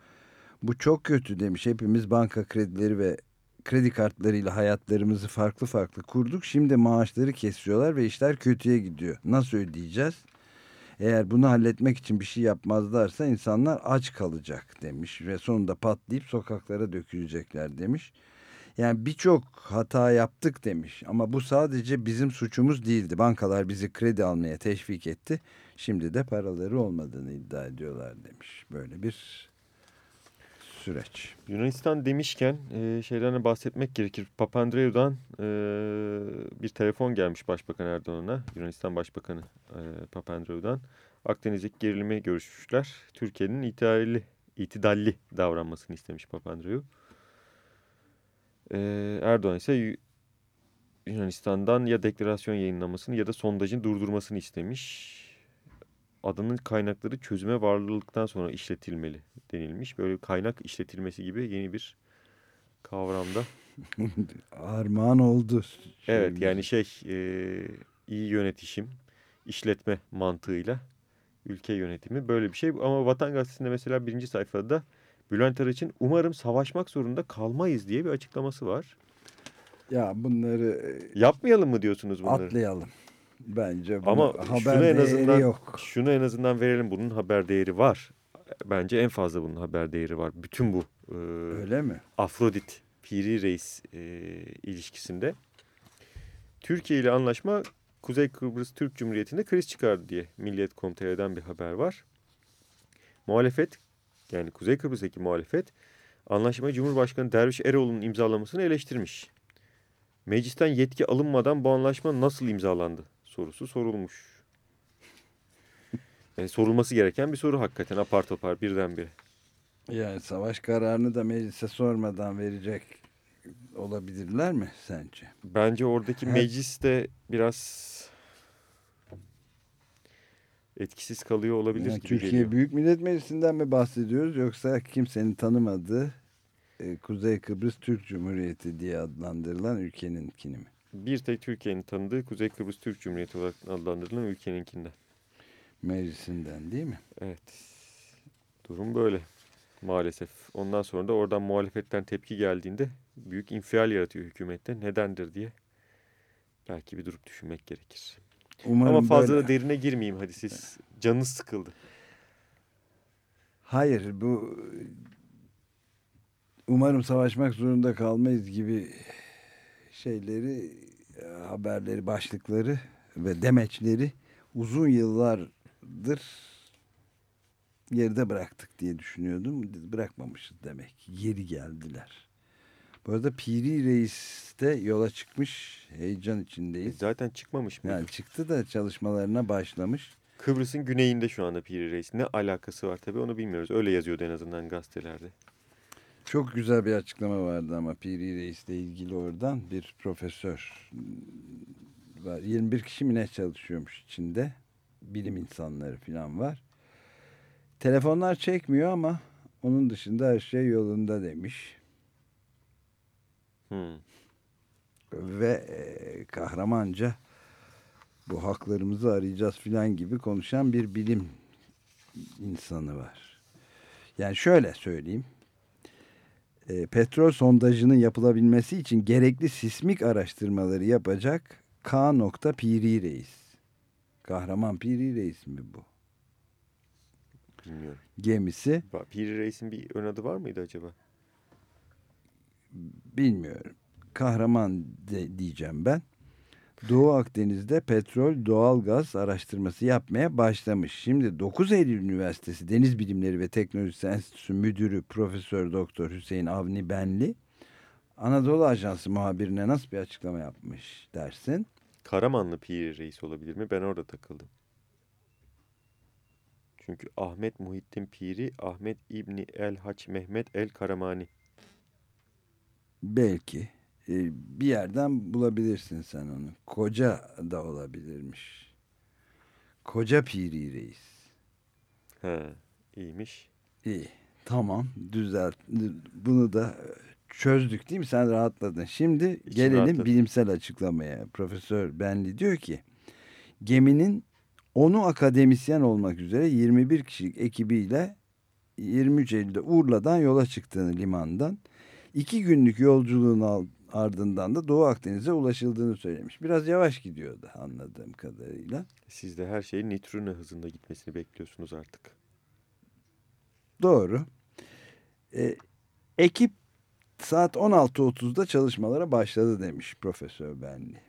Bu çok kötü demiş. Hepimiz banka kredileri ve kredi kartlarıyla hayatlarımızı farklı farklı kurduk. Şimdi maaşları kesiyorlar ve işler kötüye gidiyor. Nasıl ödeyeceğiz? Eğer bunu halletmek için bir şey yapmazlarsa insanlar aç kalacak demiş ve sonunda patlayıp sokaklara dökülecekler demiş. Yani birçok hata yaptık demiş ama bu sadece bizim suçumuz değildi. Bankalar bizi kredi almaya teşvik etti. Şimdi de paraları olmadığını iddia ediyorlar demiş. Böyle bir süreç. Yunanistan demişken e, şeylerine bahsetmek gerekir. Papandreou'dan e, bir telefon gelmiş Başbakan Erdoğan'a. Yunanistan Başbakanı e, Papandreou'dan. Akdeniz'deki gerilimi görüşmüşler. Türkiye'nin itidalli, itidalli davranmasını istemiş Papandreou. E, Erdoğan ise Yunanistan'dan ya deklarasyon yayınlamasını ya da sondajın durdurmasını istemiş adanın kaynakları çözüme varlılıktan sonra işletilmeli denilmiş. Böyle kaynak işletilmesi gibi yeni bir kavramda. Armağan oldu. Evet yani şey e, iyi yönetişim, işletme mantığıyla ülke yönetimi böyle bir şey. Ama Vatan Gazetesi'nde mesela birinci sayfada Bülent Arıç'ın umarım savaşmak zorunda kalmayız diye bir açıklaması var. Ya bunları... Yapmayalım mı diyorsunuz bunları? Atlayalım. Bence Ama haber şunu en azından yok. Şunu en azından verelim bunun haber değeri var. Bence en fazla bunun haber değeri var. Bütün bu e, Öyle mi? Afrodit Piri Reis e, ilişkisinde Türkiye ile anlaşma Kuzey Kıbrıs Türk Cumhuriyeti'nde kriz çıkardı diye Milliyet.com.tr'den bir haber var. Muhalefet yani Kuzey Kıbrıs'taki muhalefet anlaşmayı Cumhurbaşkanı Derviş Eroğlu'nun imzalamasını eleştirmiş. Meclisten yetki alınmadan bu anlaşma nasıl imzalandı? Sorusu sorulmuş. Yani sorulması gereken bir soru hakikaten apar topar birdenbire. Yani savaş kararını da meclise sormadan verecek olabilirler mi sence? Bence oradaki meclis de biraz etkisiz kalıyor olabilir Yani gibi Türkiye geliyor. Büyük Millet Meclisi'nden mi bahsediyoruz yoksa kimsenin tanımadığı e, Kuzey Kıbrıs Türk Cumhuriyeti diye adlandırılan ülkeninkini mi? Bir tek Türkiye'nin tanıdığı Kuzey Kıbrıs Türk Cumhuriyeti olarak adlandırılan ülkeninkinden. Meclisinden değil mi? Evet. Durum böyle maalesef. Ondan sonra da oradan muhalefetten tepki geldiğinde büyük infial yaratıyor hükümette. Nedendir diye belki bir durup düşünmek gerekir. Umarım Ama fazla böyle- derine girmeyeyim hadi siz. Canınız sıkıldı. Hayır bu umarım savaşmak zorunda kalmayız gibi şeyleri e, haberleri başlıkları ve demeçleri uzun yıllardır geride bıraktık diye düşünüyordum. Bırakmamışız demek. Geri geldiler. Bu arada Piri Reis de yola çıkmış. Heyecan E, içindeyiz. Zaten çıkmamış mı? Yani çıktı da çalışmalarına başlamış. Kıbrıs'ın güneyinde şu anda Piri Reis. Ne alakası var tabii onu bilmiyoruz. Öyle yazıyordu en azından gazetelerde. Çok güzel bir açıklama vardı ama Piri Reis'le ilgili oradan bir profesör var. 21 kişi mi ne çalışıyormuş içinde. Bilim insanları falan var. Telefonlar çekmiyor ama onun dışında her şey yolunda demiş. Hmm. Ve e, kahramanca bu haklarımızı arayacağız filan gibi konuşan bir bilim insanı var. Yani şöyle söyleyeyim. E, petrol sondajının yapılabilmesi için gerekli sismik araştırmaları yapacak K. Piri Reis. Kahraman Piri Reis mi bu? Bilmiyorum. Gemisi Piri Reis'in bir ön adı var mıydı acaba? bilmiyorum. Kahraman de, diyeceğim ben. Doğu Akdeniz'de petrol, doğalgaz araştırması yapmaya başlamış. Şimdi 9 Eylül Üniversitesi Deniz Bilimleri ve Teknolojisi Enstitüsü Müdürü Profesör Doktor Hüseyin Avni Benli Anadolu Ajansı muhabirine nasıl bir açıklama yapmış dersin? Karamanlı Piri Reis olabilir mi? Ben orada takıldım. Çünkü Ahmet Muhittin Piri, Ahmet İbni El Haç Mehmet El Karamani. Belki bir yerden bulabilirsin sen onu. Koca da olabilirmiş. Koca Piri Reis. He, iyiymiş. İyi. Tamam. Düzelt. Bunu da çözdük değil mi? Sen rahatladın. Şimdi İçim gelelim rahatladı. bilimsel açıklamaya. Profesör Benli diyor ki geminin onu akademisyen olmak üzere 21 kişilik ekibiyle 23 Eylül'de Urla'dan yola çıktığını limandan iki günlük yolculuğun ardından da Doğu Akdeniz'e ulaşıldığını söylemiş. Biraz yavaş gidiyordu anladığım kadarıyla. Siz de her şeyin nitrino hızında gitmesini bekliyorsunuz artık. Doğru. Ee, ekip saat 16.30'da çalışmalara başladı demiş Profesör Benli.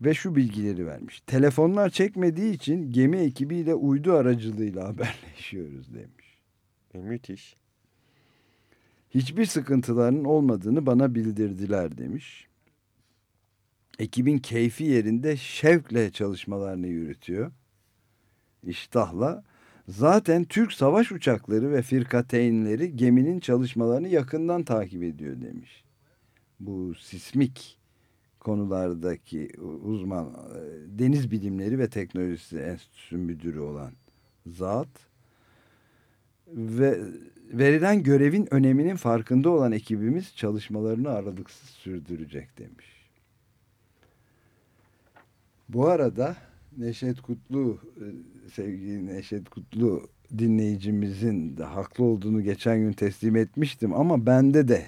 Ve şu bilgileri vermiş. Telefonlar çekmediği için gemi ekibiyle uydu aracılığıyla haberleşiyoruz demiş. E, müthiş. Hiçbir sıkıntılarının olmadığını bana bildirdiler demiş. Ekibin keyfi yerinde şevkle çalışmalarını yürütüyor. İştahla. Zaten Türk savaş uçakları ve firkateynleri geminin çalışmalarını yakından takip ediyor demiş. Bu sismik konulardaki uzman e, deniz bilimleri ve teknolojisi enstitüsü müdürü olan zat ve verilen görevin öneminin farkında olan ekibimiz çalışmalarını aralıksız sürdürecek demiş. Bu arada Neşet Kutlu e, sevgili Neşet Kutlu dinleyicimizin de haklı olduğunu geçen gün teslim etmiştim ama bende de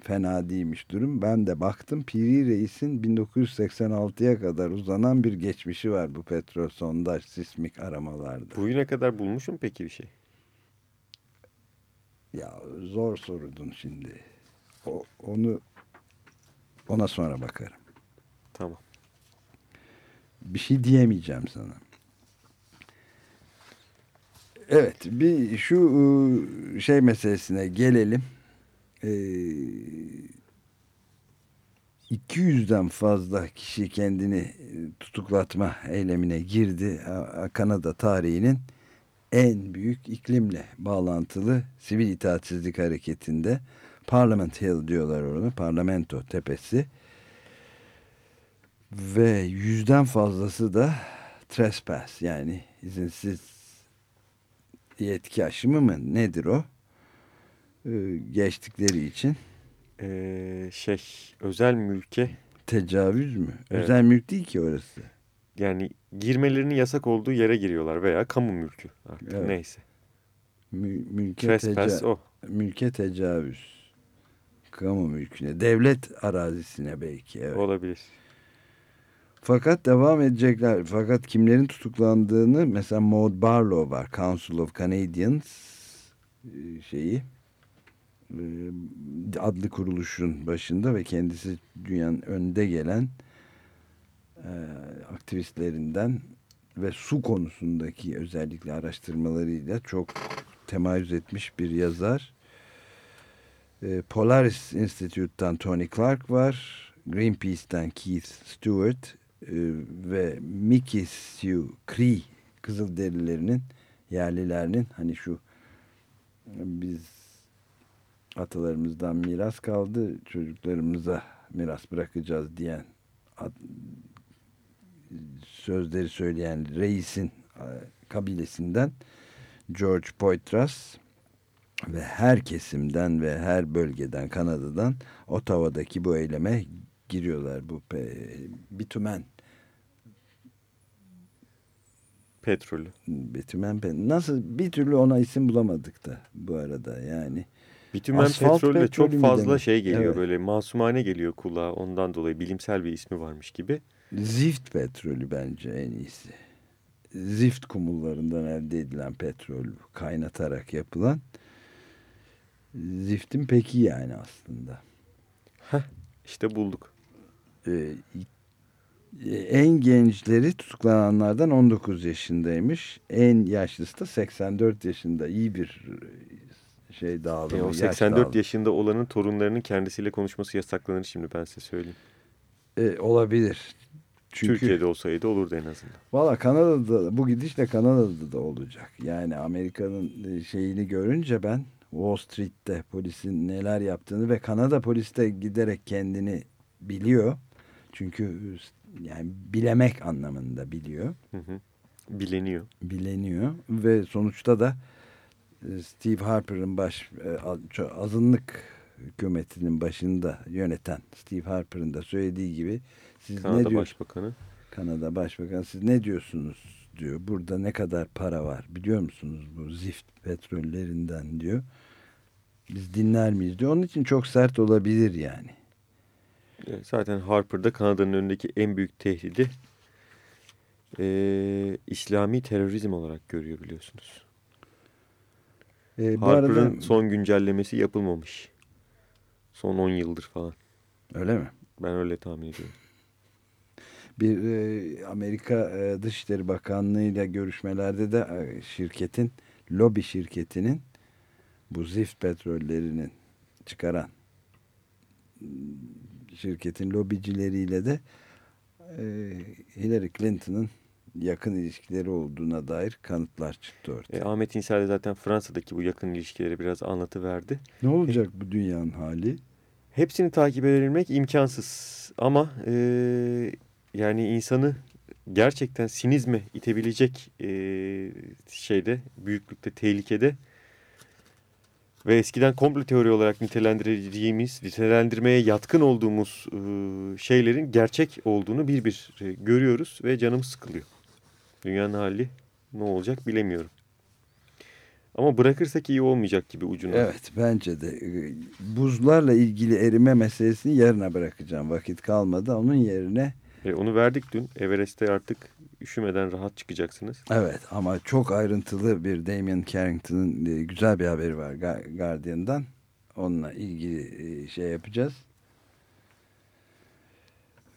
fena değilmiş durum. Ben de baktım Piri Reis'in 1986'ya kadar uzanan bir geçmişi var bu petrol sondaj sismik aramalarda. Bugüne kadar bulmuşum peki bir şey. Ya zor sorudun şimdi. O, onu ona sonra bakarım. Tamam. Bir şey diyemeyeceğim sana. Evet, bir şu ıı, şey meselesine gelelim. Ee, 200'den fazla kişi kendini e, tutuklatma eylemine girdi. Kanada tarihinin en büyük iklimle bağlantılı sivil itaatsizlik hareketinde Parliament Hill diyorlar onu. Parlamento tepesi. Ve yüzden fazlası da trespass yani izinsiz yetki aşımı mı nedir o? Ee, geçtikleri için. Ee, şey özel mülke. Tecavüz mü? Evet. Özel mülk değil ki orası. Yani girmelerinin yasak olduğu yere giriyorlar veya kamu mülkü artık evet. neyse. Mü mülke, Trespass teca o. mülke tecavüz. Kamu mülküne, devlet arazisine belki. Evet. Olabilir. Fakat devam edecekler. Fakat kimlerin tutuklandığını mesela Maud Barlow var. Council of Canadians e, şeyi e, adlı kuruluşun başında ve kendisi dünyanın önde gelen e, aktivistlerinden ve su konusundaki özellikle araştırmalarıyla çok temayüz etmiş bir yazar. Polaris Institute'dan Tony Clark var. Greenpeace'ten Keith Stewart e, ve Mickey Sue Cree Kızılderililerinin yerlilerinin hani şu biz atalarımızdan miras kaldı çocuklarımıza miras bırakacağız diyen sözleri söyleyen reisin e, kabilesinden George Poitras ve her kesimden ve her bölgeden Kanada'dan Ottawa'daki bu eyleme giriyorlar bu bitumen petrolü. Bitumen nasıl bir türlü ona isim bulamadık da bu arada yani. Bitumen Asfalt petrolü çok fazla demek? şey geliyor evet. böyle masumane geliyor kulağa ondan dolayı bilimsel bir ismi varmış gibi. Zift petrolü bence en iyisi. Zift kumullarından elde edilen petrol kaynatarak yapılan ziftin peki yani aslında. Heh, işte bulduk. Ee, en gençleri tutuklananlardan 19 yaşındaymış. En yaşlısı da 84 yaşında. İyi bir e, şey dağılımı. O 84 yaş yaşında olanın torunlarının kendisiyle konuşması yasaklanır şimdi ben size söyleyeyim. Ee, olabilir. Çünkü, Türkiye'de olsaydı olurdu en azından. Valla Kanada'da bu gidişle Kanada'da da olacak. Yani Amerika'nın e, şeyini görünce ben Wall Street'te polisin neler yaptığını ve Kanada polisi de giderek kendini biliyor. Çünkü yani bilemek anlamında biliyor. Hı hı. Bileniyor. Bileniyor ve sonuçta da e, Steve Harper'ın baş e, azınlık hükümetinin başında yöneten Steve Harper'ın da söylediği gibi siz Kanada ne diyor? Başbakanı. Kanada Başbakanı siz ne diyorsunuz diyor. Burada ne kadar para var biliyor musunuz bu zift petrollerinden diyor. Biz dinler miyiz diyor. Onun için çok sert olabilir yani. Zaten Harper'da Kanada'nın önündeki en büyük tehdidi e, İslami terörizm olarak görüyor biliyorsunuz. E, Harper'ın arada... son güncellemesi yapılmamış. Son 10 yıldır falan. Öyle mi? Ben öyle tahmin ediyorum. Bir e, Amerika e, Dışişleri Bakanlığı ile görüşmelerde de e, şirketin, lobi şirketinin bu zift petrollerinin çıkaran şirketin lobicileriyle de e, Hillary Clinton'ın yakın ilişkileri olduğuna dair kanıtlar çıktı ortaya. E, Ahmet İnsel de zaten Fransa'daki bu yakın ilişkileri biraz anlatıverdi. Ne olacak e, bu dünyanın hali? Hepsini takip edebilmek imkansız ama e, yani insanı gerçekten sinizme itebilecek e, şeyde büyüklükte tehlikede ve eskiden komplo teori olarak nitelendirdiğimiz, nitelendirmeye yatkın olduğumuz e, şeylerin gerçek olduğunu bir bir e, görüyoruz ve canım sıkılıyor. Dünyanın hali ne olacak bilemiyorum. Ama bırakırsak iyi olmayacak gibi ucuna. Evet bence de. Buzlarla ilgili erime meselesini yarına bırakacağım. Vakit kalmadı. Onun yerine... E, onu verdik dün. Everest'te artık üşümeden rahat çıkacaksınız. Evet ama çok ayrıntılı bir Damien Carrington'ın e, güzel bir haberi var Guardian'dan. Onunla ilgili e, şey yapacağız.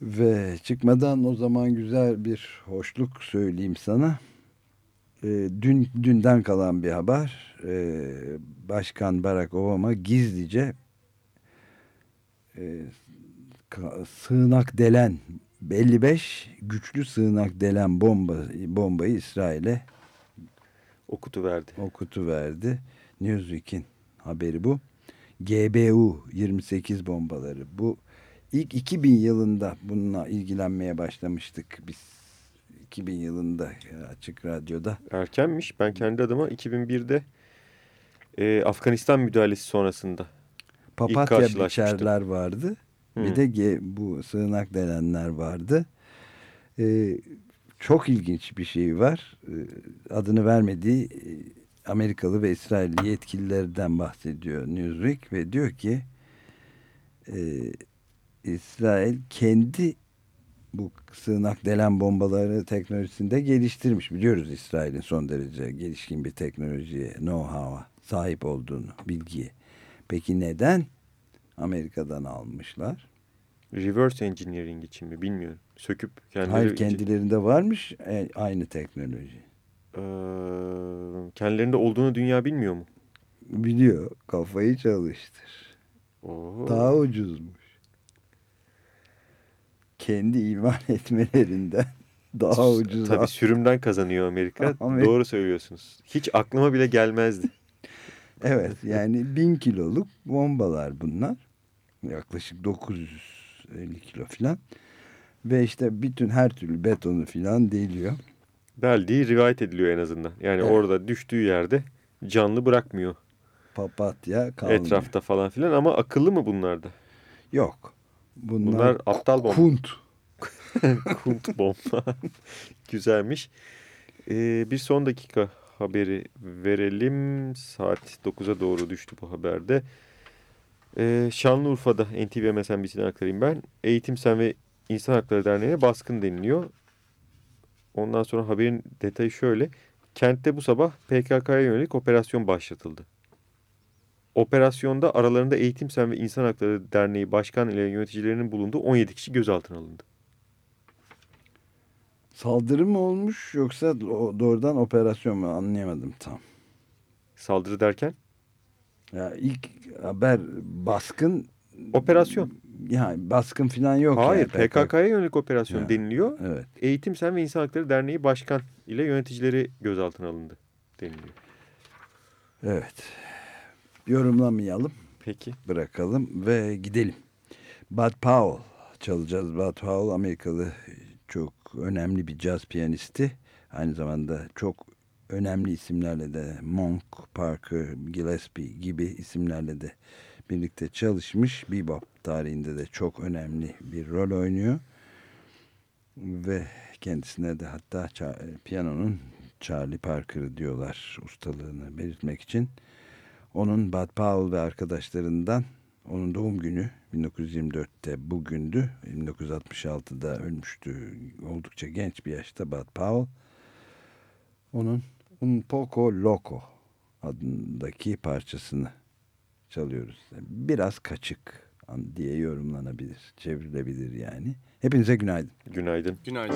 Ve çıkmadan o zaman güzel bir hoşluk söyleyeyim sana. E, dün dünden kalan bir haber. Başkan Barack Obama gizlice sığınak delen 55 güçlü sığınak delen bomba bombayı İsrail'e okutu verdi. Okutu verdi. Newsweek'in haberi bu. GBU 28 bombaları. Bu ilk 2000 yılında bununla ilgilenmeye başlamıştık biz. 2000 yılında açık radyoda. Erkenmiş. Ben kendi adıma 2001'de e, Afganistan müdahalesi sonrasında Papatya biçerler vardı. Hmm. Bir de bu sığınak delenler vardı. Ee, çok ilginç bir şey var. Ee, adını vermediği e, Amerikalı ve İsrailli yetkililerden bahsediyor Newsweek ve diyor ki e, İsrail kendi bu sığınak delen bombaları teknolojisinde geliştirmiş. Biliyoruz İsrail'in son derece gelişkin bir teknolojiye, know-how'a sahip olduğunu, bilgiye. Peki neden Amerika'dan almışlar? Reverse engineering için mi bilmiyorum. Söküp kendileri Hayır kendilerinde için... varmış e, aynı teknoloji. Ee, kendilerinde olduğunu dünya bilmiyor mu? Biliyor. Kafayı çalıştır. Oo. Daha ucuzmuş. Kendi iman etmelerinden daha ucuz. Tabii sürümden kazanıyor Amerika. Amerika. Doğru söylüyorsunuz. Hiç aklıma bile gelmezdi. evet yani bin kiloluk bombalar bunlar. Yaklaşık 950 kilo falan. Ve işte bütün her türlü betonu falan deliyor. Deldiği rivayet ediliyor en azından. Yani evet. orada düştüğü yerde canlı bırakmıyor. Papatya kalmıyor. Etrafta falan filan ama akıllı mı bunlar da? Yok. Bunlar, bunlar aptal bomba. Kunt. kunt bomba. Güzelmiş. Ee, bir son dakika haberi verelim. Saat 9'a doğru düştü bu haberde. Ee, Şanlıurfa'da NTV MSNBC'den aktarayım ben. Eğitim Sen ve İnsan Hakları Derneği'ne baskın deniliyor. Ondan sonra haberin detayı şöyle. Kentte bu sabah PKK'ya yönelik operasyon başlatıldı. Operasyonda aralarında Eğitim Sen ve İnsan Hakları Derneği Başkan ile yöneticilerinin bulunduğu 17 kişi gözaltına alındı. Saldırı mı olmuş yoksa doğrudan operasyon mu anlayamadım tam. Saldırı derken? Ya ilk haber baskın operasyon. Yani baskın falan yok. Hayır yani. PKK'ya yönelik operasyon ya, deniliyor. Evet. Eğitim Sen ve İnsan Hakları Derneği Başkan ile yöneticileri gözaltına alındı deniliyor. Evet. Yorumlamayalım. Peki. Bırakalım ve gidelim. Bud Powell çalacağız. Bud Powell Amerikalı çok önemli bir caz piyanisti. Aynı zamanda çok önemli isimlerle de Monk, Parker, Gillespie gibi isimlerle de birlikte çalışmış. Bebop tarihinde de çok önemli bir rol oynuyor. Ve kendisine de hatta piyanonun Charlie Parker'ı diyorlar ustalığını belirtmek için. Onun Bud Powell ve arkadaşlarından onun doğum günü 1924'te bugündü. 1966'da ölmüştü. Oldukça genç bir yaşta Bud Powell. Onun Un Poco Loco adındaki parçasını çalıyoruz. Biraz kaçık diye yorumlanabilir, çevrilebilir yani. Hepinize günaydın. Günaydın. Günaydın.